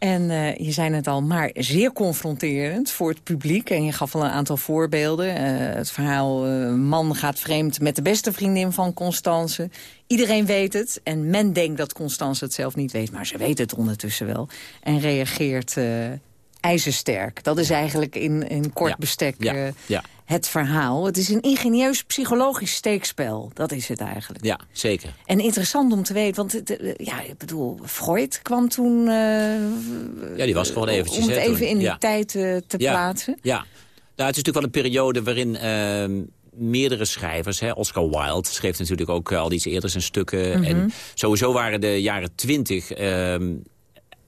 En uh, je zei het al, maar zeer confronterend voor het publiek. En je gaf al een aantal voorbeelden. Uh, het verhaal, uh, man gaat vreemd met de beste vriendin van Constance. Iedereen weet het. En men denkt dat Constance het zelf niet weet. Maar ze weet het ondertussen wel. En reageert ijzersterk. Dat is eigenlijk in, in kort bestek ja, ja. het verhaal. Het is een ingenieus psychologisch steekspel. Dat is het eigenlijk. Ja, zeker. En interessant om te weten, want het, ja, ik bedoel, Freud kwam toen... Uh, ja, die was gewoon eventjes. Om het hè, even toen. in die tijd te plaatsen. Ja, nou, het is natuurlijk wel een periode waarin... Uh, meerdere schrijvers. Hè. Oscar Wilde schreef natuurlijk ook al iets eerder zijn stukken. Mhm. Mm -hmm. En sowieso waren de jaren twintig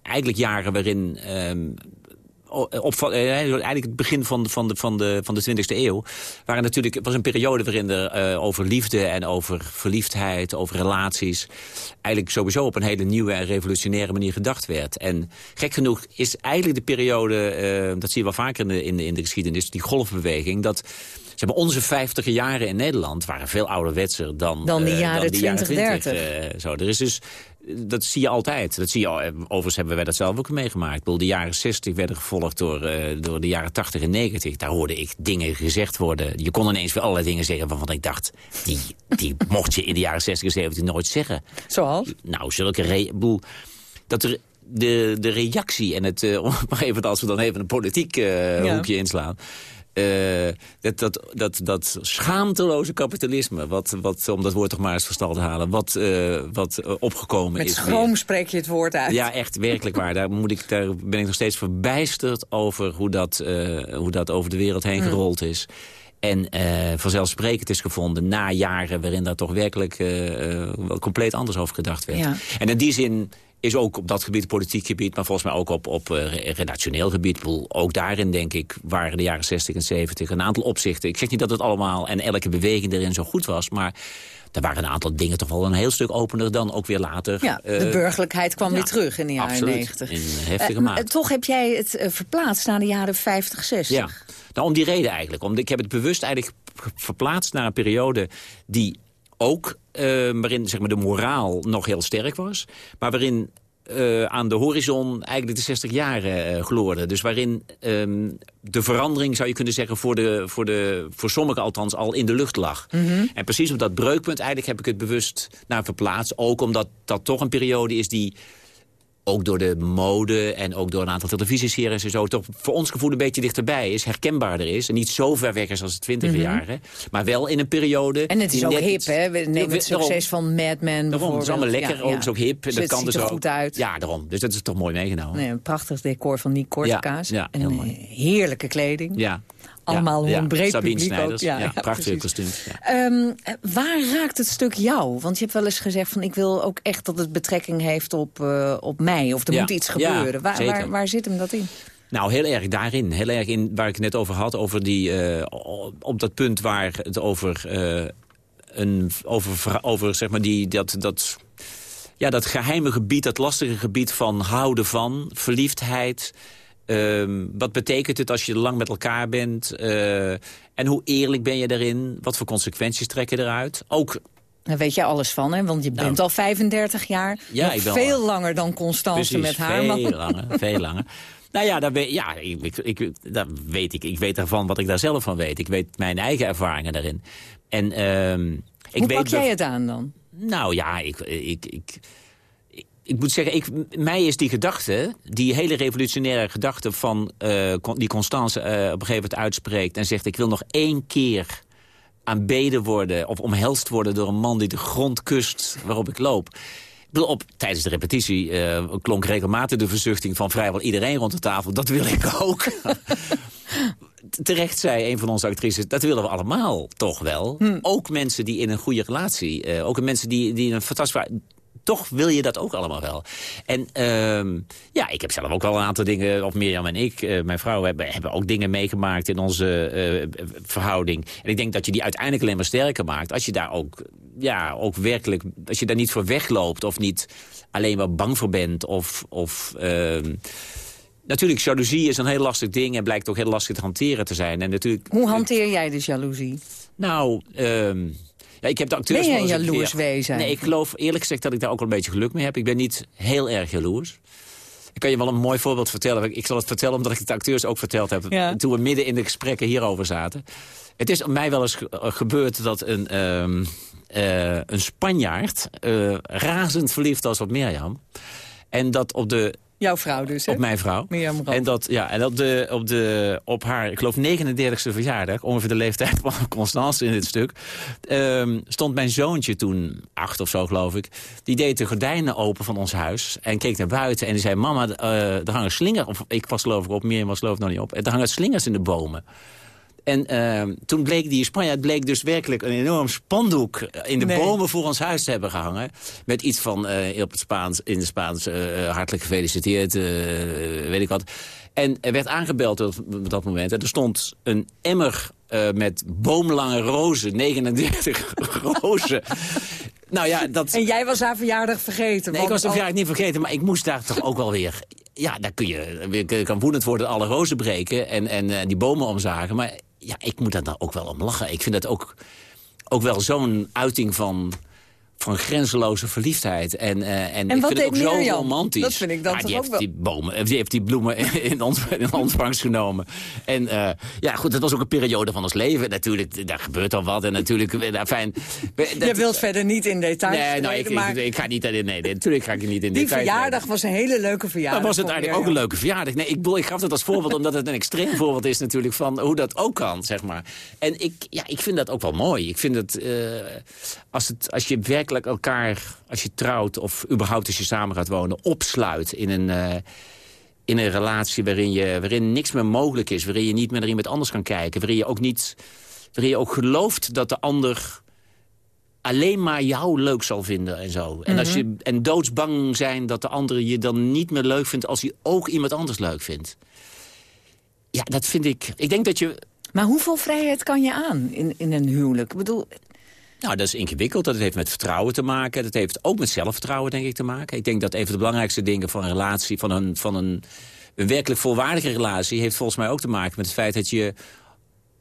eigenlijk jaren waarin op, eigenlijk het begin van, van, de, van, de, van de 20e eeuw... Waren natuurlijk, was een periode waarin er uh, over liefde en over verliefdheid... over relaties eigenlijk sowieso op een hele nieuwe en revolutionaire manier gedacht werd. En gek genoeg is eigenlijk de periode... Uh, dat zie je wel vaker in de, in de, in de geschiedenis, die golfbeweging... dat zeg maar, onze vijftige jaren in Nederland waren veel ouderwetser dan, dan die jaren, uh, dan die 20, jaren 20. zo. Er is dus dat zie je altijd. Dat zie je, overigens hebben wij dat zelf ook meegemaakt. Ik bedoel, de jaren 60 werden gevolgd door, uh, door de jaren 80 en 90. Daar hoorde ik dingen gezegd worden. Je kon ineens weer allerlei dingen zeggen waarvan ik dacht... die, die mocht je in de jaren 60 en 70 nooit zeggen. Zoals? Nou, zulke... Re bedoel, dat er de, de reactie en het... Uh, maar even als we dan even een politiek uh, ja. hoekje inslaan... Uh, dat, dat, dat, dat schaamteloze kapitalisme, wat, wat, om dat woord toch maar eens verstal te halen, wat, uh, wat uh, opgekomen Met is. Met schroom weer. spreek je het woord uit. Ja, echt, werkelijk waar. Daar, moet ik, daar ben ik nog steeds verbijsterd over hoe dat, hoe dat over de wereld heen gerold is. En vanzelfsprekend is gevonden na jaren waarin daar toch werkelijk compleet anders over gedacht werd. Ja. En in die zin is ook op dat gebied, politiek gebied... maar volgens mij ook op, op uh, redactioneel gebied. Ook daarin, denk ik, waren de jaren 60 en 70 een aantal opzichten. Ik zeg niet dat het allemaal en elke beweging erin zo goed was... maar er waren een aantal dingen toch wel een heel stuk opener dan ook weer later. Ja, de uh, burgerlijkheid kwam ja, weer terug in de jaren absoluut, 90. in heftige uh, mate. Toch heb jij het verplaatst naar de jaren 50, 60. Ja, nou om die reden eigenlijk. Om, ik heb het bewust eigenlijk verplaatst naar een periode die ook uh, waarin zeg maar, de moraal nog heel sterk was. Maar waarin uh, aan de horizon eigenlijk de 60 jaren uh, gloorde. Dus waarin um, de verandering, zou je kunnen zeggen... Voor, de, voor, de, voor sommigen althans al in de lucht lag. Mhm. Mm -hmm. En precies op dat breukpunt eigenlijk heb ik het bewust naar verplaatst. Ook omdat dat toch een periode is die ook door de mode en ook door een aantal televisieseries en zo... toch voor ons gevoel een beetje dichterbij is, herkenbaarder is. En niet zo ver weg is als de twintiger Mhm. jaren. Maar wel in een periode... En het is ook hip, hè? We nemen het succes van Mad Men Daarom, het is allemaal lekker, Ja, ja. ook, is ook hip. Dus dat het kan ziet dus er ook. goed uit. Ja, daarom. Dus dat is toch mooi meegenomen. Nee, een prachtig decor van Nick. Ja, en heel mooi. heerlijke kleding. Ja. Allemaal ja, een breed Sabine publiek Snijders, ook. Ja, Ja, prachtige kostuums. Ehm, eh, waar raakt het stuk jou? Want je hebt wel eens gezegd van ik wil ook echt dat het betrekking heeft op, eh, op mij. Of er moet iets gebeuren. waar, waar, waar zit hem dat in? Nou, heel erg daarin. Heel erg in waar ik het net over had. Over die, eh, op dat punt waar het over, eh, een, over, over zeg maar die, dat, dat, ja, dat geheime gebied, dat lastige gebied van houden van, verliefdheid. Ehm, wat betekent het als je lang met elkaar bent? Eh, en hoe eerlijk ben je daarin? Wat voor consequenties trekken eruit? Ook Daar weet je alles van, hè? Want je bent al 35 jaar. Nou. Ja, ik ben veel al- langer dan Constance Precies, met haar man. veel langer, veel langer. Nou ja, daar weet, ja ik, ik, daar weet ik, ik weet daarvan wat ik daar zelf van weet. Ik weet mijn eigen ervaringen daarin. En, ehm, ik Hoe weet pak jij het aan dan? Nou ja, ik, ik, ik, ik, moet zeggen, ik, mij is die gedachte, die hele revolutionaire gedachte van eh, die Constance eh, op een gegeven moment uitspreekt en zegt: ik wil nog één keer aanbeden worden of omhelst worden door een man die de grond kust waarop ik loop. Ik bedoel, op, tijdens de repetitie eh, klonk regelmatig de verzuchting van vrijwel iedereen rond de tafel. Dat wil ik ook. Terecht zei een van onze actrices, dat willen we allemaal toch wel. Ook mensen die in een goede relatie, eh, ook mensen die, die in een fantastisch... Toch wil je dat ook allemaal wel. En ehm, ja, ik heb zelf ook wel een aantal dingen, of Mirjam en ik, eh, mijn vrouw, hebben, hebben ook dingen meegemaakt in onze eh, verhouding. En ik denk dat je die uiteindelijk alleen maar sterker maakt. Als je daar ook, ja, ook werkelijk, als je daar niet voor wegloopt of niet alleen maar bang voor bent of... of ehm, Natuurlijk, jaloezie is een heel lastig ding en blijkt ook heel lastig te hanteren te zijn. En natuurlijk, Hoe hanteer jij de jaloezie? nou, ehm, Ja, ik heb de acteurs Ben je een jaloers wezen Nee, ik geloof eerlijk gezegd dat ik daar ook wel een beetje geluk mee heb. Ik ben niet heel erg jaloers. Ik kan je wel een mooi voorbeeld vertellen. Ik zal het vertellen omdat ik het de acteurs ook verteld heb. Ja. Toen we midden in de gesprekken hierover zaten. Het is mij wel eens eh, gebeurd dat een, ehm, eh, een Spanjaard eh, razend verliefd was op Mirjam. En dat op de Jouw vrouw dus, hè? op mijn vrouw. Mirjam. En dat, ja, en op, de, op, de, op haar, ik geloof 39e verjaardag, ongeveer de leeftijd van Constance in dit stuk, ehm, stond mijn zoontje toen, acht of zo geloof ik, die deed de gordijnen open van ons huis en keek naar buiten en die zei, mama, eh, er hangen slingers, of ik was geloof ik op, Mirjam was geloof ik nog niet op, er hangen slingers in de bomen. En ehm, toen bleek die Spanjaard bleek dus werkelijk een enorm spandoek in de Nee. bomen voor ons huis te hebben gehangen. Met iets van eh, op het Spaans, in het Spaans eh, hartelijk gefeliciteerd, eh, weet ik wat. En er werd aangebeld op op dat moment. En er stond een emmer eh, met boomlange rozen, 39 rozen. Nou ja, dat... En jij was haar verjaardag vergeten. Nee, ik was al- verjaardag niet vergeten, maar ik moest daar toch ook wel weer... Ja, daar kun je, kan woedend worden, alle rozen breken en, en eh, die bomen omzagen. Maar ja, ik moet daar dan ook wel om lachen. Ik vind dat ook, ook wel zo'n uiting van, van grenzeloze verliefdheid. En, eh, en, En ik vind het ook zo Mirjam? romantisch. Dat vind ik dan Ja, toch die heeft wel- die bomen, die heeft die bloemen in, in ontvangst genomen. En eh, ja, goed, dat was ook een periode van ons leven. Natuurlijk, daar gebeurt al wat. En natuurlijk, eh, fijn. Je wilt verder niet in details Nee, nou, ik, maar ik, ik ga niet... Nee, nee, natuurlijk ga ik niet in die detail verjaardag was een hele leuke verjaardag. maar was het eigenlijk ook een leuke verjaardag? Nee, ik, bedoel, ik gaf het als voorbeeld omdat het een extreem voorbeeld is natuurlijk van hoe dat ook kan, zeg maar. En ik, ja, ik vind dat ook wel mooi. Ik vind eh, als, het, als je werkelijk elkaar, als je trouwt of überhaupt als je samen gaat wonen, opsluit in een... eh, in een relatie waarin, je, waarin niks meer mogelijk is... waarin je niet meer naar iemand anders kan kijken... waarin je ook, niet, waarin je ook gelooft dat de ander alleen maar jou leuk zal vinden en zo. En, als je, en doodsbang zijn dat de ander je dan niet meer leuk vindt... als hij ook iemand anders leuk vindt. Ja, dat vind ik... Ik denk dat je... Maar hoeveel vrijheid kan je aan in, in een huwelijk? Ik bedoel, Nou, dat is ingewikkeld. Dat heeft met vertrouwen te maken. Dat heeft ook met zelfvertrouwen, denk ik, te maken. Ik denk dat een van de belangrijkste dingen van een relatie... van een, van een, werkelijk volwaardige relatie... heeft volgens mij ook te maken met het feit dat je...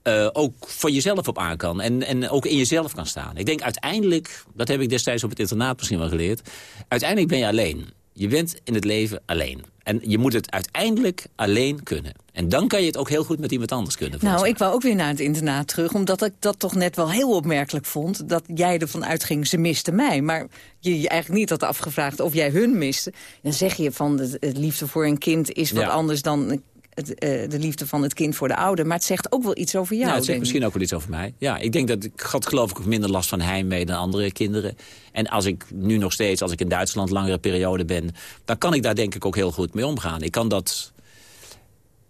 eh, ook van jezelf op aan kan. En, en ook in jezelf kan staan. Ik denk uiteindelijk, dat heb ik destijds op het internaat misschien wel geleerd... uiteindelijk ben je alleen. Je bent in het leven alleen. En je moet het uiteindelijk alleen kunnen. En dan kan je het ook heel goed met iemand anders kunnen. nou, ik wou ook weer naar het internaat terug... omdat ik dat toch net wel heel opmerkelijk vond... dat jij ervan uitging, ze miste mij. Maar je je eigenlijk niet had afgevraagd of jij hun miste. Dan zeg je van, de, de liefde voor een kind is wat Ja. anders dan... Het, eh, de liefde van het kind voor de ouder. Maar het zegt ook wel iets over jou. Ja, het zegt misschien ook wel iets over mij. Ja, ik denk dat ik had geloof ik minder last van heimwee dan andere kinderen. En als ik nu nog steeds, als ik in Duitsland langere periode ben... dan kan ik daar denk ik ook heel goed mee omgaan. Ik kan dat...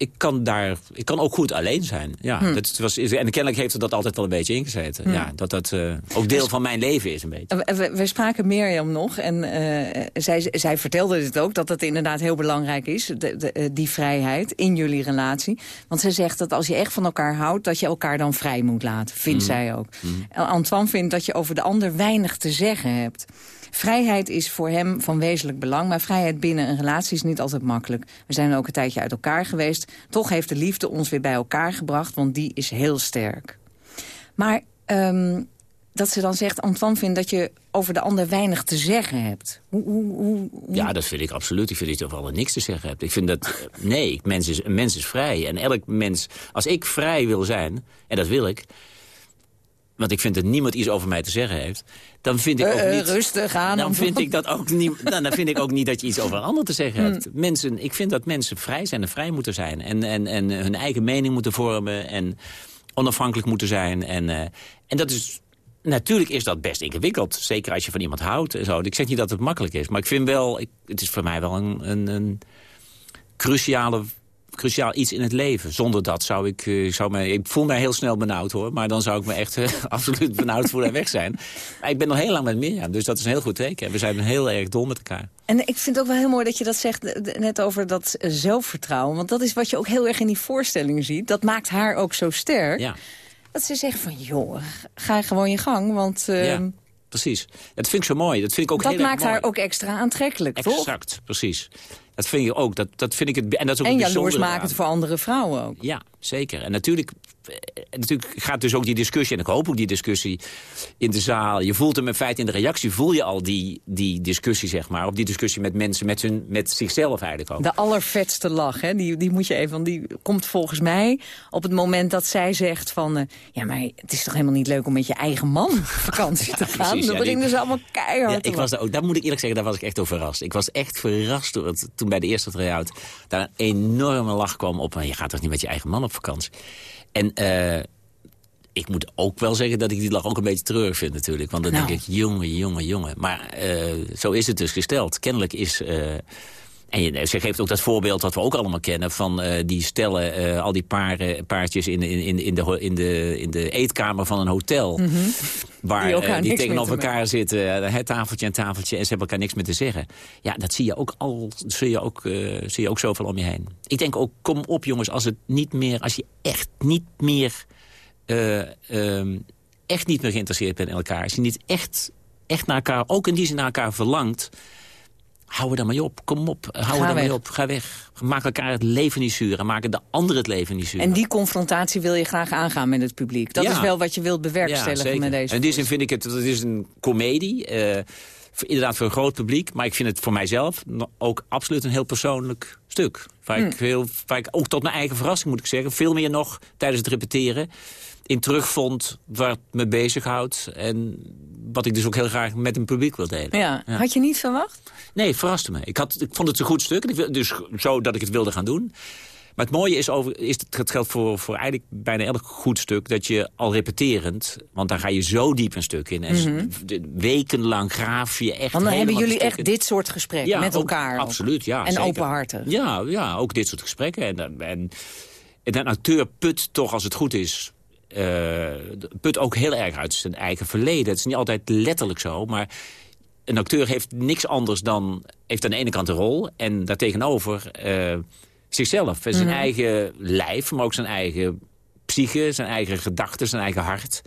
Ik kan, daar, ik kan ook goed alleen zijn. Ja, Hm. dat was, en kennelijk heeft er dat altijd wel een beetje ingezeten. Ja, dat dat eh, ook deel van mijn leven is een beetje. We, spraken Mirjam nog en eh, zij, zij vertelde het ook... dat het inderdaad heel belangrijk is, de, de, eh, die vrijheid in jullie relatie. Want zij zegt dat als je echt van elkaar houdt... dat je elkaar dan vrij moet laten, vindt Mm. zij ook. Antoine vindt dat je over de ander weinig te zeggen hebt. Vrijheid is voor hem van wezenlijk belang... maar vrijheid binnen een relatie is niet altijd makkelijk. We zijn ook een tijdje uit elkaar geweest. Toch heeft de liefde ons weer bij elkaar gebracht... want die is heel sterk. Maar ehm, dat ze dan zegt, Antoine vindt dat je over de ander weinig te zeggen hebt. Hoe, hoe, hoe, Ja, dat vind ik absoluut. Ik vind dat je toch wel niks te zeggen hebt. Ik vind dat, nee, mens is, een mens is vrij. En elk mens, als ik vrij wil zijn, en dat wil ik... want ik vind dat niemand iets over mij te zeggen heeft... dan vind ik ook Eh, eh, niet... rustig aan. Dan vind, ik dat ook niet, dan vind ik ook niet dat je iets over een ander te zeggen Hmm. hebt. Mensen, ik vind dat mensen vrij zijn en vrij moeten zijn. En, en, en hun eigen mening moeten vormen. En onafhankelijk moeten zijn. En, eh, en dat is... Natuurlijk is dat best ingewikkeld. Zeker als je van iemand houdt. En zo. Ik zeg niet dat het makkelijk is. Maar ik vind wel... Het is voor mij wel een, een, een cruciale cruciaal iets in het leven. Zonder dat zou ik... eh, zou mij, ik voel mij heel snel benauwd hoor. Maar dan zou ik me echt eh, absoluut benauwd voelen en weg zijn. Maar ik ben nog heel lang met Mirjam. Dus dat is een heel goed teken. We zijn heel erg dol met elkaar. En ik vind het ook wel heel mooi dat je dat zegt, net over dat eh, zelfvertrouwen. Want dat is wat je ook heel erg in die voorstelling ziet. Dat maakt haar ook zo sterk. Ja. Dat ze zegt van, joh, ga gewoon je gang. Want eh, Ja, precies. Dat vind ik zo mooi. Dat vind ik ook dat heel maakt mooi. haar ook extra aantrekkelijk, toch? Exact, precies. Dat vind je ook. Dat, dat vind ik het, en dat is ook En het jaloers bijzondere maken het eraan. voor andere vrouwen ook. Ja, zeker. En natuurlijk eh, natuurlijk gaat dus ook die discussie, en ik hoop ook die discussie in de zaal. Je voelt hem in feite in de reactie, voel je al die, die discussie, zeg maar. Op die discussie met mensen, met, hun, met zichzelf eigenlijk ook. De allervetste lach, hè? Die, die moet je even, die komt volgens mij op het moment dat zij zegt van... Uh, ja, maar het is toch helemaal niet leuk om met je eigen man op vakantie te gaan? Precies, dan ja, ze allemaal keihard ja, ik was daar, ook, daar moet ik eerlijk zeggen, daar was ik echt over verrast. Ik was echt verrast door het, toen bij de eerste try-out... daar een enorme lach kwam op... je gaat toch niet met je eigen man op vakantie? En uh, ik moet ook wel zeggen dat ik die lach ook een beetje treurig vind natuurlijk. Want dan denk nou. ik, jongen, jongen, jongen. Maar uh, zo is het dus gesteld. Kennelijk is... Uh, en ze geeft ook dat voorbeeld wat we ook allemaal kennen... van uh, die stellen, uh, al die paren, paardjes in, in, in, de, in, de, in de eetkamer van een hotel... Mm -hmm. waar die, die tegenover elkaar zitten, het tafeltje en tafeltje... en ze hebben elkaar niks meer te zeggen. Ja, dat zie je ook al, zie je ook, zie je ook zoveel om je heen. Ik denk ook, kom op jongens, als het niet meer... als je echt niet meer... Um, echt niet meer geïnteresseerd bent in elkaar... als je niet echt, echt naar elkaar, ook in die zin naar elkaar verlangt hou er dan maar op. Kom op, hou er dan maar op. Ga weg. Maak elkaar het leven niet zuur en maken de anderen het leven niet zuur. En die confrontatie wil je graag aangaan met het publiek. Dat is wel wat je wilt bewerkstelligen ja, met deze En in die zin vind ik het, dat is een komedie. Uh, inderdaad voor een groot publiek. Maar ik vind het voor mijzelf ook absoluut een heel persoonlijk stuk. Waar, ik, heel, waar ik ook tot mijn eigen verrassing moet ik zeggen. Veel meer nog tijdens het repeteren in terugvond wat me bezighoudt. En wat ik dus ook heel graag met een publiek wil delen. Ja. Had je niet verwacht? Nee, verraste me. Ik, had, ik vond het een goed stuk, dus zo dat ik het wilde gaan doen. Maar het mooie is, over, is het geldt voor, voor eigenlijk bijna elk goed stuk... dat je al repeterend, want dan ga je zo diep een stuk in... en mm -hmm. wekenlang graaf je echt Want dan hebben jullie echt dit soort gesprekken met elkaar. absoluut, ja. En open harten. Ja, ja, ook dit soort gesprekken. En, en, en een acteur put toch, als het goed is uh, put ook heel erg uit zijn eigen verleden. Het is niet altijd letterlijk zo, maar een acteur heeft niks anders dan... heeft aan de ene kant een rol en daartegenover uh, zichzelf. En zijn mhm. eigen lijf, maar ook zijn eigen psyche, zijn eigen gedachten, zijn eigen hart.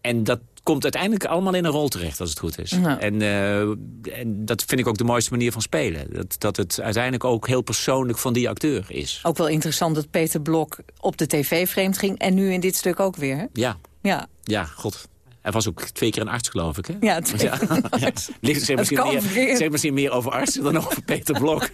En dat komt uiteindelijk allemaal in een rol terecht, als het goed is. En, uh, en, dat vind ik ook de mooiste manier van spelen. Dat, dat het uiteindelijk ook heel persoonlijk van die acteur is. Ook wel interessant dat Peter Blok op de tv vreemd ging... en nu in dit stuk ook weer. Ja. Ja, ja god. Hij was ook twee keer een arts, geloof ik. Hè? Ja, twee ja, ja. Zeg misschien, meer, zeg misschien meer over artsen dan over Peter Blok.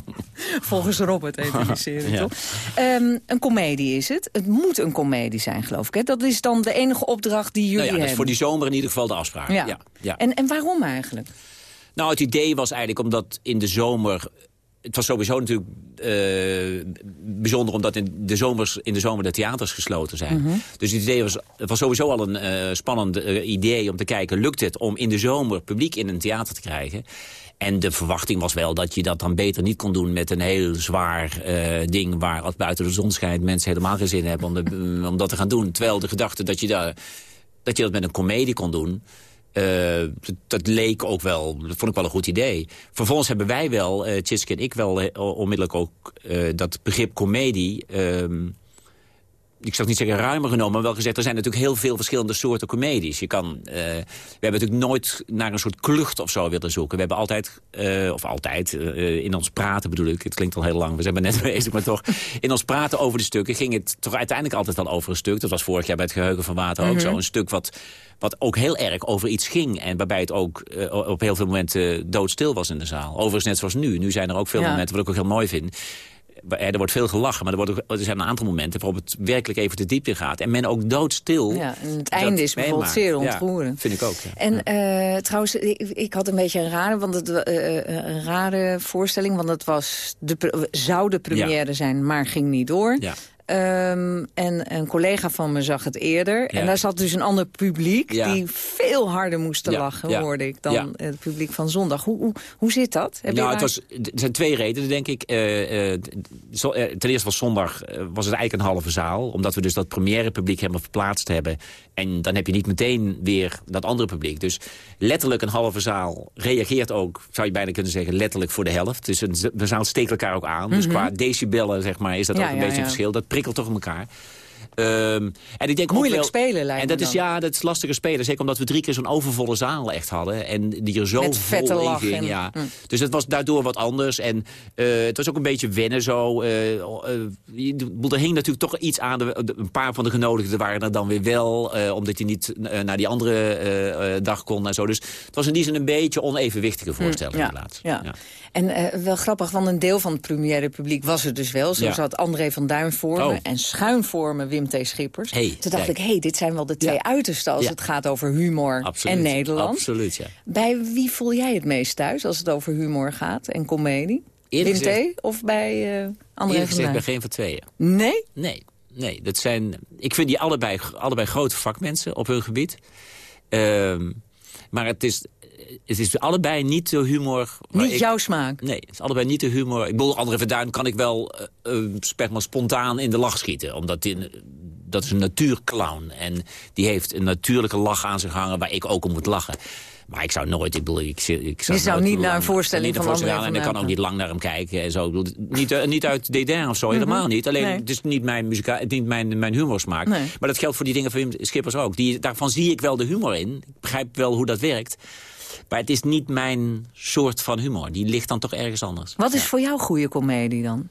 Volgens Robert even die serie, toch? Um, een komedie is het. Het moet een komedie zijn, geloof ik. Hè? Dat is dan de enige opdracht die jullie nou ja, hebben. voor die zomer in ieder geval de afspraak. Ja. Ja, En, en waarom eigenlijk? Nou, het idee was eigenlijk omdat in de zomer het was sowieso natuurlijk uh, bijzonder omdat in de, zomers, in de zomer de theaters gesloten zijn. Mm -hmm. Dus het idee was, het was sowieso al een uh, spannend uh, idee om te kijken... lukt het om in de zomer publiek in een theater te krijgen? En de verwachting was wel dat je dat dan beter niet kon doen... met een heel zwaar ding waar als buiten de zon schijnt... mensen helemaal geen zin hebben om, de, om dat te gaan doen. Terwijl de gedachte dat je, daar, dat, je dat met een komedie kon doen... Uh, dat leek ook wel, dat vond ik wel een goed idee. Vervolgens hebben wij wel, uh, en ik wel uh, onmiddellijk ook dat begrip komedie... Ehm, ik zal niet zeggen ruimer genomen, maar wel gezegd... er zijn natuurlijk heel veel verschillende soorten comedies. Je kan, uh, we hebben natuurlijk nooit naar een soort klucht of zo willen zoeken. We hebben altijd, uh, of altijd, uh, in ons praten bedoel ik... het klinkt al heel lang, we zijn maar net bezig, maar toch... in ons praten over de stukken ging het toch uiteindelijk altijd wel over een stuk. Dat was vorig jaar bij het Geheugen van Water ook mhm. zo. Een stuk wat, wat ook heel erg over iets ging... en waarbij het ook op heel veel momenten doodstil was in de zaal. Overigens net zoals nu. Nu zijn er ook veel momenten, wat ik ook heel mooi vind er wordt veel gelachen, maar er, wordt er zijn een aantal momenten... waarop het werkelijk even te diep in gaat. En men ook doodstil... Ja, en het einde is bijvoorbeeld zeer ontroerend. vind ik ook, ja. En uh, trouwens, ik, ik, had een beetje een rare, want het, uh, een rare voorstelling... want het was de, zou de première zijn, maar ging niet door. Um, en een collega van me zag het eerder. En daar zat dus een ander publiek... die veel harder moest lachen, hoorde ik, dan het publiek van zondag. Hoe, hoe, hoe zit dat? Heb nou, het was, er zijn twee redenen, denk ik. Uh, uh, ten eerste was zondag was het eigenlijk een halve zaal. Omdat we dus dat première publiek helemaal verplaatst hebben. En dan heb je niet meteen weer dat andere publiek. Dus letterlijk een halve zaal reageert ook, zou je bijna kunnen zeggen, letterlijk voor de helft. Dus een, de zaal steekt elkaar ook aan. Dus mhm. qua decibellen, zeg maar, is dat ook een beetje een verschil. Dat prikkelt toch elkaar. Ehm, en ik denk Moeilijk spelen lijkt En me dat is, ja, dat is lastiger spelen. Zeker omdat we drie keer zo'n overvolle zaal echt hadden. En die er zo Met vette vol in ging. en- ja. hm. Dus dat was daardoor wat anders. En eh, het was ook een beetje wennen zo. eh, eh, je- er hing natuurlijk toch iets aan. De, een paar van de genodigden waren er dan weer wel. eh, omdat je niet eh, naar die andere eh, eh, dag kon en zo. Dus het was in die zin een beetje onevenwichtige voorstelling. ja. En eh, wel grappig, want een deel van het première publiek was er dus wel. Zo Ja. zat André van Duin voor me Oh. en schuin voor me Wim T. Schippers. Hey, Toen dacht kijk. ik, hey, dit zijn wel de twee Ja. uitersten... als Ja. het gaat over humor Absoluut. en Nederland. Absoluut, ja. Bij wie voel jij het meest thuis als het over humor gaat en comedie? Eerlijk Wim gezegd- T. of bij eh André Eerlijk gezegd bij geen van tweeën. Nee? Nee, nee. Dat zijn, ik vind die allebei, allebei grote vakmensen op hun gebied. Ehm, maar het is, het is allebei niet de humor... Niet ik- jouw smaak? Nee, het is allebei niet de humor. Ik bedoel, André Verduin kan ik wel zeg maar spontaan in de lach schieten. Omdat die, dat is een natuurclown. En die heeft een natuurlijke lach aan zich hangen waar ik ook om moet lachen. Maar ik zou nooit, ik bedoel, ik, zou, Je zou niet naar een voorstelling van voorstelling gaan En ik kan ook niet lang naar hem kijken en zo. Ik bedoel, niet, eh, niet uit dédain of zo, helemaal niet. Alleen, Nee. het is niet mijn, muzika niet mijn, mijn humorsmaak. Nee. Maar dat geldt voor die dingen van Wim Schippers ook. Die, daarvan zie ik wel de humor in. Ik begrijp wel hoe dat werkt. Maar het is niet mijn soort van humor. Die ligt dan toch ergens anders. Wat is voor jou goede comedie dan?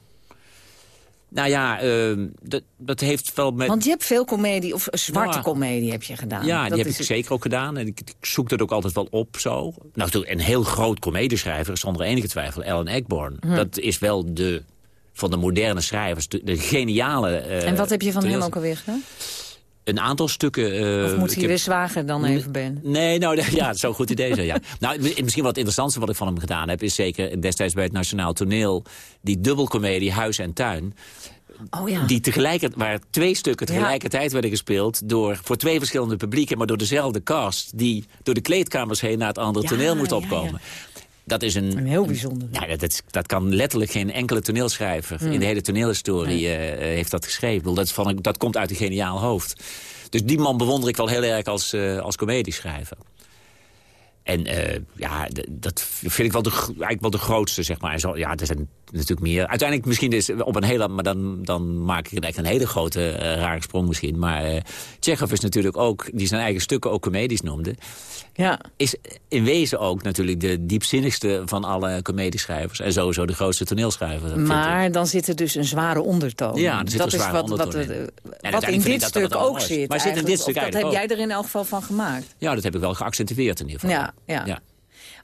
Nou ja, ehm, dat, dat heeft wel met... Want je hebt veel comedie, of zwarte comedie heb je gedaan. Ja, Dat die heb ik het. zeker ook gedaan. En ik, ik zoek dat ook altijd wel op zo. Nou, natuurlijk, een heel groot comedieschrijver, zonder enige twijfel, Alan Egborn. Hm. Dat is wel de, van de moderne schrijvers, de, de geniale... eh, En wat heb je van hem ook alweer gedaan? Een aantal stukken... eh, Of moet hij heb- weer zwager dan even ben? Nee, nou ja, het zou een goed idee zijn. Ja. Nou, misschien wat het interessantste wat ik van hem gedaan heb... is zeker destijds bij het Nationaal Toneel... die dubbelcomedie Huis en Tuin... Oh ja. Die tegelijkertijd, waar twee stukken Ja. tegelijkertijd werden gespeeld... Door, voor twee verschillende publieken, maar door dezelfde cast... die door de kleedkamers heen naar het andere Ja, toneel moet ja, opkomen. Dat is een... Een heel bijzonder. Ja, dat, dat, dat kan letterlijk geen enkele toneelschrijver... Hmm. in de hele toneelhistorie eh, eh, heeft dat geschreven. Dat, van, dat komt uit een geniaal hoofd. Dus die man bewonder ik wel heel erg als, eh als comedieschrijver. En ja, dat vind ik wel de, eigenlijk wel de grootste, zeg maar. En zo, ja, er zijn natuurlijk meer. Uiteindelijk misschien is op een hele... Maar dan, dan maak ik echt een hele grote eh, rare sprong misschien. Maar Tsjechov is natuurlijk ook... Die zijn eigen stukken ook comedies noemde. Ja. Is in wezen ook natuurlijk de diepzinnigste van alle comedieschrijvers. En sowieso de grootste toneelschrijver. Maar dan zit er dus een zware ondertoon. Ja, er zit dat een is wat, wat, in. Wat dit dat dat stuk ook zit. Maar zit in dit stuk Of dat heb jij er in elk geval van gemaakt. Ja, dat heb ik wel geaccentueerd in ieder geval. Ja, ja.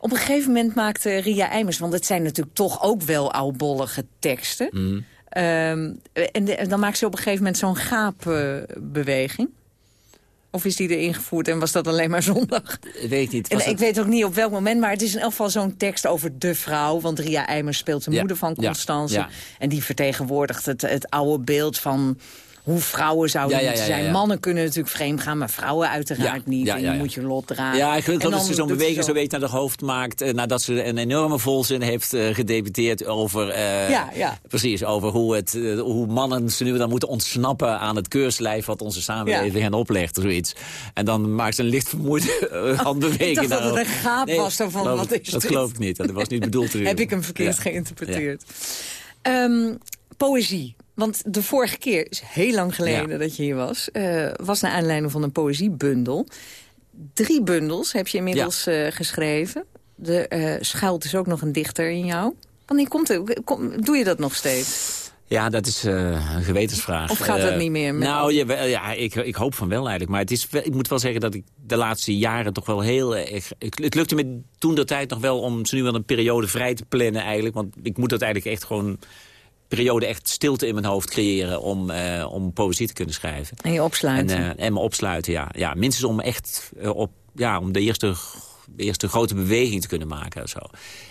Op een gegeven moment maakte Ria Eimers... want het zijn natuurlijk toch ook wel oudbollige teksten. Mhm. Ehm, en, de- en dan maakt ze op een gegeven moment zo'n gaapbeweging. Of is die er ingevoerd en was dat alleen maar zondag? Weet niet. En ik weet ook niet op welk moment, maar het is in elk geval zo'n tekst over de vrouw. Want Ria Eimers speelt de Ja, moeder van ja, Constance. ja. En die vertegenwoordigt het, het oude beeld van hoe vrouwen zouden Ja, ja, moeten ja, zijn. Mannen kunnen natuurlijk vreemd gaan, maar vrouwen uiteraard niet. en je moet je lot dragen. Ja, ik geloof dat ze zo'n beweging zo- weet naar de hoofd maakt... eh, nadat ze een enorme volzin heeft eh, gedebuteerd over... eh. Precies, over hoe, het, eh, hoe mannen ze nu dan moeten ontsnappen... aan het keurslijf wat onze samenleving hen oplegt zoiets. En dan maakt ze een licht vermoeide eh, handbeweging. dacht dat het een gaap was geloof- wat is Dat dit? geloof ik niet, dat was niet bedoeld. Heb ik hem verkeerd geïnterpreteerd. Ehm, poëzie. Want de vorige keer, is heel lang geleden Ja. dat je hier was... eh, was naar aanleiding van een poëziebundel. Drie bundels heb je inmiddels eh, geschreven. Er eh, schuilt dus ook nog een dichter in jou. Wanneer komt het? Kom, doe je dat nog steeds? Ja, dat is een gewetensvraag. Of gaat dat niet meer met nou, ja, ja ik, ik hoop van wel eigenlijk. Maar het is, ik moet wel zeggen dat ik de laatste jaren toch wel heel... ik, het lukte me toen de tijd nog wel om ze nu wel een periode vrij te plannen eigenlijk. Want ik moet dat eigenlijk echt gewoon... periode echt stilte in mijn hoofd creëren om, eh, om poëzie te kunnen schrijven. En je opsluiten. En, eh, en me opsluiten, ja. ja. Minstens om echt eh, op, ja, om de eerste, de eerste grote beweging te kunnen maken. of Zo.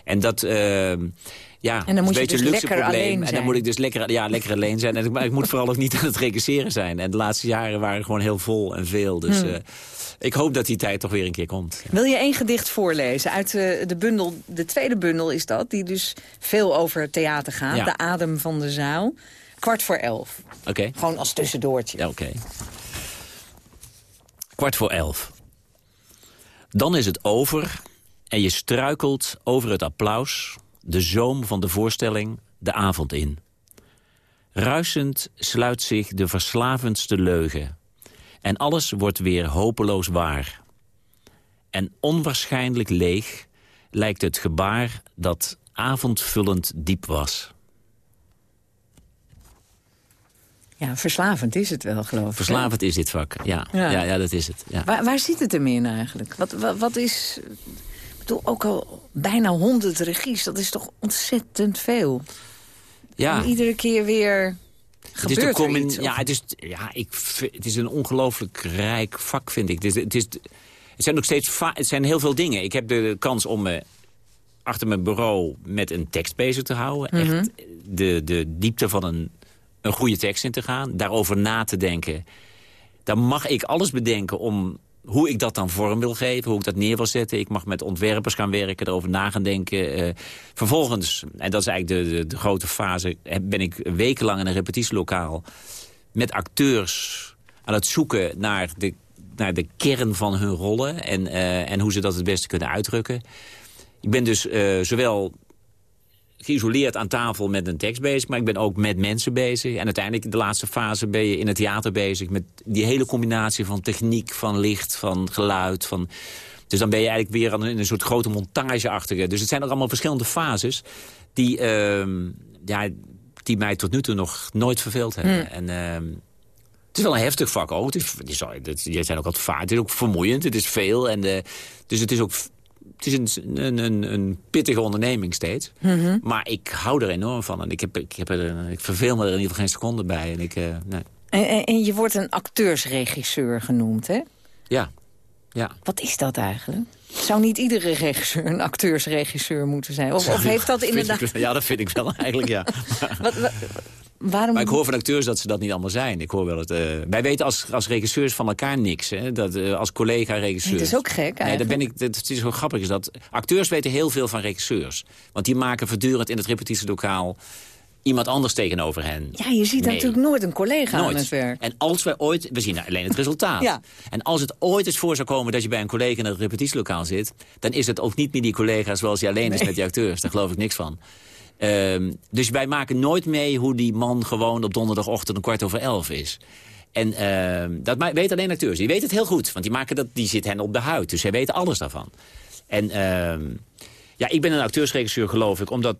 En dat, ja, En dan moet je een beetje dus een luxe lekker probleem. alleen En dan zijn. moet ik dus lekker, ja, lekker alleen zijn. En ik, maar ik moet vooral ook niet aan het regisseren zijn. En de laatste jaren waren gewoon heel vol en veel. Dus Hmm. Ik hoop dat die tijd toch weer een keer komt. Wil je één gedicht voorlezen uit eh, de bundel? De tweede bundel is dat, die dus veel over theater gaat. Ja. De adem van de zaal. Kwart voor elf. Oké? Gewoon als tussendoortje. Ja, oké. Kwart voor elf. Dan is het over en je struikelt over het applaus... de zoom van de voorstelling de avond in. Ruisend sluit zich de verslavendste leugen. En alles wordt weer hopeloos waar. En onwaarschijnlijk leeg lijkt het gebaar dat avondvullend diep was. Ja, verslavend is het wel, geloof ik. Verslavend is dit vak, ja. Ja. Ja, ja, dat is het. Ja. Waar, waar zit het hem in eigenlijk? Wat, wat, wat is... Ik bedoel, ook al bijna honderd regies, dat is toch ontzettend veel? Ja. En iedere keer weer Het is, de iets. ja, het is, ja ik, het is een ongelooflijk rijk vak, vind ik. Het, is, het, is, het zijn ook steeds het zijn heel veel dingen. Ik heb de kans om me achter mijn bureau met een tekst bezig te houden. Mhm. Echt de, de diepte van een, een goede tekst in te gaan. Daarover na te denken. Dan mag ik alles bedenken om hoe ik dat dan vorm wil geven. Hoe ik dat neer wil zetten. Ik mag met ontwerpers gaan werken, erover na gaan denken. Eh, vervolgens, en dat is eigenlijk de, de, grote fase... ben ik wekenlang in een repetitielokaal met acteurs aan het zoeken naar de, naar de kern van hun rollen... En, eh, en hoe ze dat het beste kunnen uitdrukken. Ik ben dus eh, zowel geïsoleerd aan tafel met een tekst bezig... maar ik ben ook met mensen bezig. En uiteindelijk in de laatste fase ben je in het theater bezig... met die hele combinatie van techniek, van licht, van geluid... Van, dus dan ben je eigenlijk weer aan een, in een soort grote montageachtige. Dus het zijn ook allemaal verschillende fases... die, ehm, ja, die mij tot nu toe nog nooit verveeld hebben. Hmm. En... ehm, het is wel een heftig vak ook. Het is, het is, het- die zijn ook altijd vaart. Het is ook vermoeiend. Het is veel. En, eh, dus het is ook het is een, een, pittige onderneming steeds. Mhm. Maar ik hou er enorm van. En ik, heb, ik, heb er, ik verveel me er in ieder geval geen seconde bij. En ik, eh, nee. En, en, en je wordt een acteursregisseur genoemd, hè? Ja. ja. Wat is dat eigenlijk? Zou niet iedere regisseur een acteursregisseur moeten zijn? Of, of heeft dat inderdaad... ik- ja, dat vind ik wel eigenlijk, ja. Wat, wat- waarom... Maar ik hoor van acteurs dat ze dat niet allemaal zijn. Ik hoor wel het, eh, wij weten als, als regisseurs van elkaar niks. Hè? Dat, eh, als collega-regisseurs. Nee, dat is ook gek Nee, eigenlijk. ben ik, dat, het is zo grappig. Is dat acteurs weten heel veel van regisseurs. Want die maken voortdurend in het repetitielokaal iemand anders tegenover hen. Ja, je ziet Nee. natuurlijk nooit een collega aan Nooit. het werk. En als wij ooit, we zien alleen het resultaat. Ja. En als het ooit eens voor zou komen dat je bij een collega in het repetitielokaal zit... dan is het ook niet meer die collega zoals hij alleen is met die acteurs. Daar geloof ik niks van. Ehm, dus wij maken nooit mee hoe die man gewoon op donderdagochtend een kwart over elf is. En ehm, dat weten alleen acteurs. Die weten het heel goed, want die, maken dat, die zit hen op de huid. Dus zij weten alles daarvan. En ehm, ja, ik ben een acteursregisseur, geloof ik. Omdat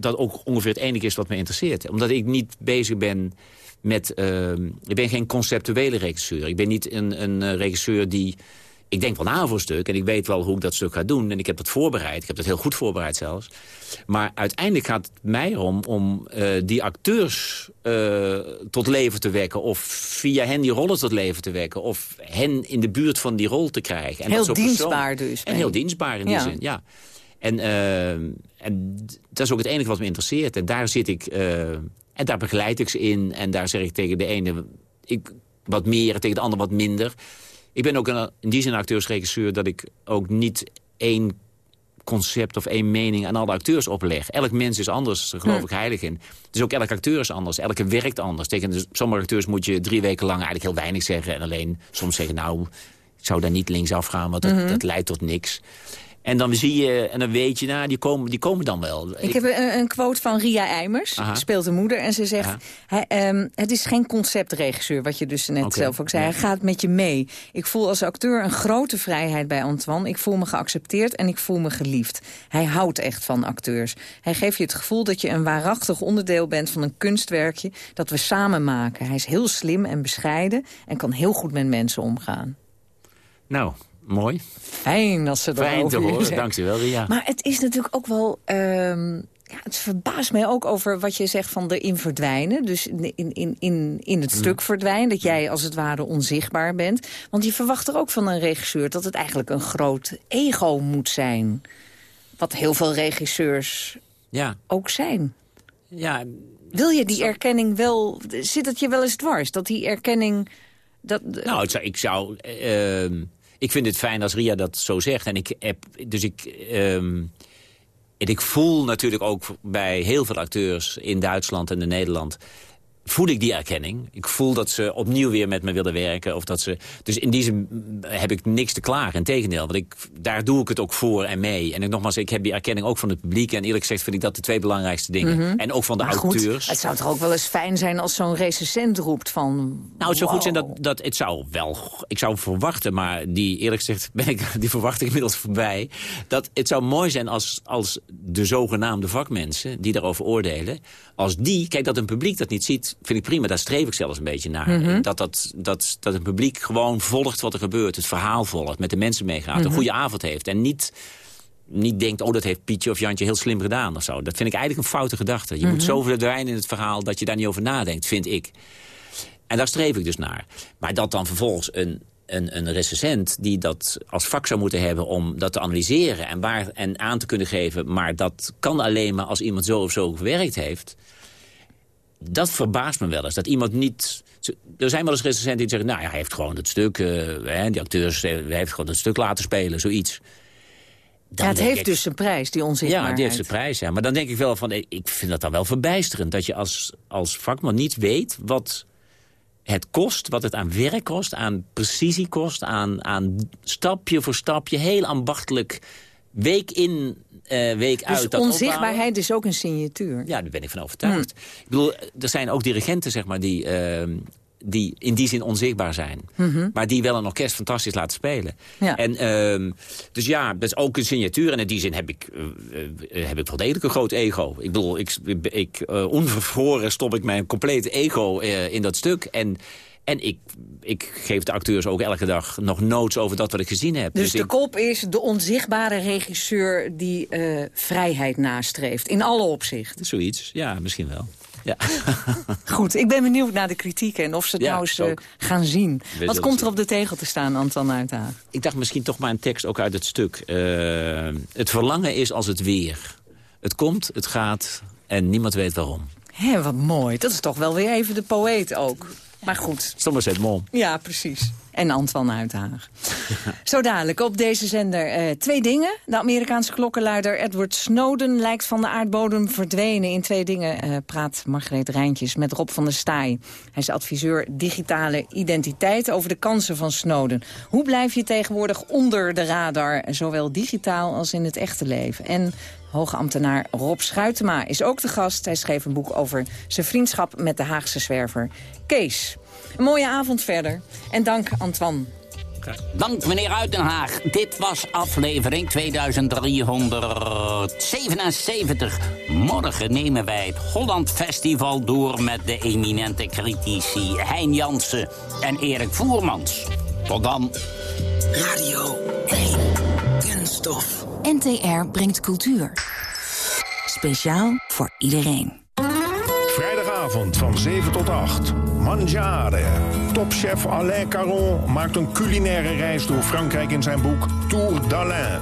dat ook ongeveer het enige is wat me interesseert. Omdat ik niet bezig ben met... ik ben geen conceptuele regisseur. Ik ben niet een, een eh, regisseur die... Ik denk wel na voor een stuk en ik weet wel hoe ik dat stuk ga doen. En ik heb dat voorbereid. Ik heb dat heel goed voorbereid zelfs. Maar uiteindelijk gaat het mij erom om eh, die acteurs eh, tot leven te wekken. Of via hen die rollen tot leven te wekken. Of hen in de buurt van die rol te krijgen. En Heel dat dienstbaar dus, En heel dienstbaar in Ja. die zin, ja. En, eh, en dat is ook het enige wat me interesseert. En daar zit ik, en daar begeleid ik ze in. En daar zeg ik tegen de ene ik, wat meer, tegen de ander wat minder. Ik ben ook een, in die zin acteursregisseur dat ik ook niet één concept of één mening aan alle acteurs opleg. Elk mens is anders, daar geloof Hm. ik heilig in. Dus ook elk acteur is anders, elke werkt anders. Tegen sommige acteurs moet je drie weken lang eigenlijk heel weinig zeggen... en alleen soms zeggen, nou, ik zou daar niet linksaf gaan... want dat, Mhm. dat leidt tot niks. En dan zie je, en dan weet je, nou, die komen, die komen dan wel. Ik heb een, een quote van Ria Eimers, Aha. speelt een moeder. En ze zegt, hij, ehm, het is geen conceptregisseur, wat je dus net zelf ook zei. ja. Hij gaat met je mee. Ik voel als acteur een grote vrijheid bij Antoine. Ik voel me geaccepteerd en ik voel me geliefd. Hij houdt echt van acteurs. Hij geeft je het gevoel dat je een waarachtig onderdeel bent van een kunstwerkje... dat we samen maken. Hij is heel slim en bescheiden en kan heel goed met mensen omgaan. Nou, mooi. Fijn dat ze dat Fijn te horen, zegt. dankjewel, Ria. Maar het is natuurlijk ook wel... ehm, ja, het verbaast mij ook over wat je zegt van erin verdwijnen. Dus in, in, in, in, in het Mm. stuk verdwijnen. Dat jij als het ware onzichtbaar bent. Want je verwacht er ook van een regisseur... dat het eigenlijk een groot ego moet zijn. Wat heel veel regisseurs Ja, ook zijn. ja Wil je die erkenning wel... Zit het je wel eens dwars? Dat die erkenning... Dat, Nou, ik zou... eh, ehm, ik vind het fijn als Ria dat zo zegt. En ik heb... Dus ik... ehm, en ik voel natuurlijk ook bij heel veel acteurs in Duitsland en in Nederland... voel ik die erkenning. Ik voel dat ze opnieuw weer met me willen werken. Of dat ze, dus in die zin heb ik niks te klagen. Integendeel, want ik, daar doe ik het ook voor en mee. En ik, nogmaals, ik heb die erkenning ook van het publiek. En eerlijk gezegd vind ik dat de twee belangrijkste dingen. Mhm. En ook van de Maar goed, auteurs. het zou toch ook wel eens fijn zijn als zo'n recensent roept van... Nou, het zou goed zijn dat, dat het zou wel... Ik zou verwachten, maar die, eerlijk gezegd ben ik die verwachting inmiddels voorbij. Dat het zou mooi zijn als, als de zogenaamde vakmensen die daarover oordelen... als die, kijk dat een publiek dat niet ziet, vind ik prima. Daar streef ik zelfs een beetje naar. Mhm. dat, dat, dat, dat een publiek gewoon volgt wat er gebeurt. Het verhaal volgt, met de mensen meegaat. Mhm. Een goede avond heeft. En niet niet denkt, oh, dat heeft Pietje of Jantje heel slim gedaan of zo. Dat vind ik eigenlijk een foute gedachte. Je moet Mhm. zoveel verdwijnen in het verhaal dat je daar niet over nadenkt, vind ik. En daar streef ik dus naar. Maar dat dan vervolgens een, een, een recensent die dat als vak zou moeten hebben... om dat te analyseren en, waar, en aan te kunnen geven... maar dat kan alleen maar als iemand zo of zo gewerkt heeft... dat verbaast me wel eens. Dat iemand niet... Er zijn wel eens recensenten die zeggen... nou ja, hij heeft gewoon het stuk... eh, hè, die acteurs, eh, hij heeft gewoon het stuk laten spelen, zoiets. Dan Ja, het heeft ik- dus een prijs, die onzichtbaarheid. ja, die heeft de prijs, ja. Maar dan denk ik wel van, eh, ik vind dat dan wel verbijsterend... dat je als, als vakman niet weet wat het kost, wat het aan werk kost... aan precisie kost, aan, aan stapje voor stapje... heel ambachtelijk, week in, eh, week Dus uit... dat opbouwen. onzichtbaarheid is ook een signatuur. Ja, daar ben ik van overtuigd. Ik bedoel, er zijn ook dirigenten, zeg maar, die, ehm, die in die zin onzichtbaar zijn. Mhm. Maar die wel een orkest fantastisch laten spelen. Ja. En, ehm, dus ja, dat is ook een signatuur. En in die zin heb ik, eh, eh, heb ik wel degelijk een groot ego. Ik bedoel, ik, ik, onvervroren stop ik mijn complete ego in dat stuk. En, en ik, ik geef de acteurs ook elke dag nog notes over dat wat ik gezien heb. Dus de ik- kop is de onzichtbare regisseur die eh, vrijheid nastreeft. In alle opzichten. Zoiets, ja, misschien wel. Ja. Goed, ik ben benieuwd naar de kritiek en of ze het Ja, nou eens eh, gaan zien. Wat komt er zien. op de tegel te staan, Anton Uithaag? Ik dacht misschien toch maar een tekst ook uit het stuk. Eh, het verlangen is als het weer. Het komt, het gaat en niemand weet waarom. Hé, wat mooi. Dat is toch wel weer even de poëet ook. Maar goed. Somerset Mom. Ja, precies. En Antoine Uithaag. Zo dadelijk op deze zender eh, twee dingen. De Amerikaanse klokkenluider Edward Snowden lijkt van de aardbodem verdwenen. In twee dingen eh, praat Margreet Rijntjes met Rob van der Staaij. Hij is adviseur digitale identiteit over de kansen van Snowden. Hoe blijf je tegenwoordig onder de radar, zowel digitaal als in het echte leven? En Hoge ambtenaar Rob Schuitema is ook de gast. Hij schreef een boek over zijn vriendschap met de Haagse zwerver Kees. Een mooie avond verder. En dank, Antoine. Dank meneer Uitenhaag. Dit was aflevering 2377. Morgen nemen wij het Holland Festival door met de eminente critici Hein Jansen en Erik Voermans. Tot dan. Radio 1. Kunststof. NTR brengt cultuur. Speciaal voor iedereen. Vrijdagavond van 7 tot 8. Mangiare. Topchef Alain Caron maakt een culinaire reis door Frankrijk in zijn boek Tour d'Alain.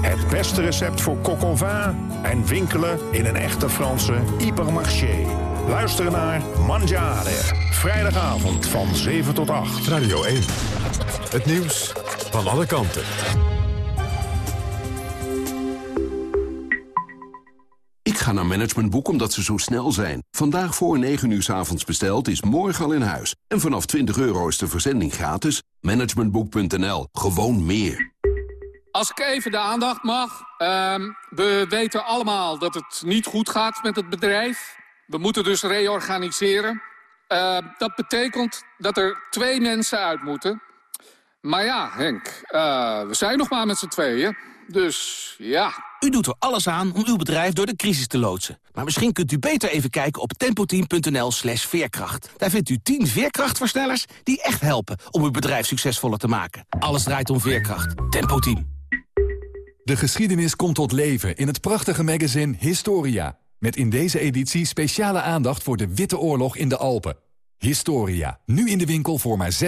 Het beste recept voor coq au vin en winkelen in een echte Franse hypermarché. Luister naar Mangiare. Vrijdagavond van 7 tot 8. Radio 1. Het nieuws van alle kanten. Ik ga naar Managementboek omdat ze zo snel zijn. Vandaag voor 9 uur s avonds besteld is morgen al in huis. En vanaf 20 euro is de verzending gratis. Managementboek.nl. Gewoon meer. Als ik even de aandacht mag. ehm, we weten allemaal dat het niet goed gaat met het bedrijf. We moeten dus reorganiseren. Eh, dat betekent dat er twee mensen uit moeten. Maar ja, Henk, eh, we zijn nog maar met z'n tweeën. Dus ja. U doet er alles aan om uw bedrijf door de crisis te loodsen. Maar misschien kunt u beter even kijken op tempoteam.nl slash veerkracht. Daar vindt u 10 veerkrachtversnellers die echt helpen om uw bedrijf succesvoller te maken. Alles draait om veerkracht. Tempoteam. De geschiedenis komt tot leven in het prachtige magazine Historia. Met in deze editie speciale aandacht voor de Witte Oorlog in de Alpen. Historia, nu in de winkel voor maar 6,95.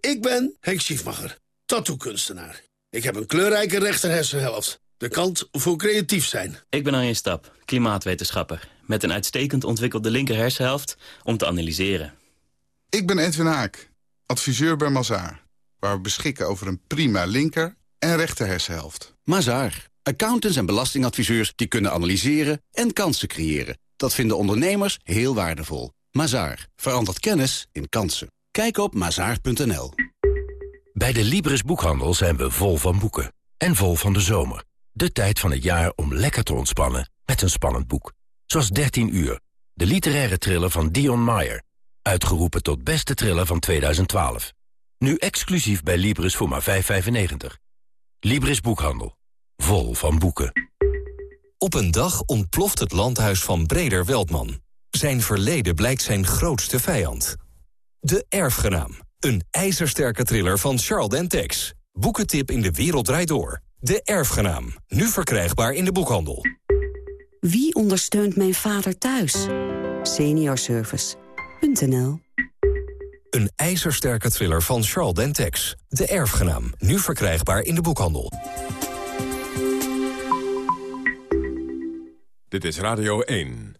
Ik ben Henk Schiefmacher, tattoo-kunstenaar. Ik heb een kleurrijke rechterhersenhelft. De kant voor creatief zijn. Ik ben Arjen Stap, klimaatwetenschapper. Met een uitstekend ontwikkelde linker hersenhelft om te analyseren. Ik ben Edwin Haak, adviseur bij Mazaar. Waar we beschikken over een prima linker en rechter hersenhelft. Mazaar. Accountants en belastingadviseurs die kunnen analyseren en kansen creëren. Dat vinden ondernemers heel waardevol. Mazaar. Verandert kennis in kansen. Kijk op mazaar.nl. Bij de Libris Boekhandel zijn we vol van boeken. En vol van de zomer. De tijd van het jaar om lekker te ontspannen met een spannend boek. Zoals 13 uur. De literaire thriller van Dion Meyer. Uitgeroepen tot beste thriller van 2012. Nu exclusief bij Libris voor maar 5,95. Libris Boekhandel. Vol van boeken. Op een dag ontploft het landhuis van Breder Weldman. Zijn verleden blijkt zijn grootste vijand. De Erfgenaam. Een ijzersterke thriller van Charles Dentex. Boekentip in de wereld draait door. De Erfgenaam. Nu verkrijgbaar in de boekhandel. Wie ondersteunt mijn vader thuis? Seniorservice.nl Een ijzersterke thriller van Charles Dentex. De Erfgenaam. Nu verkrijgbaar in de boekhandel. Dit is Radio 1.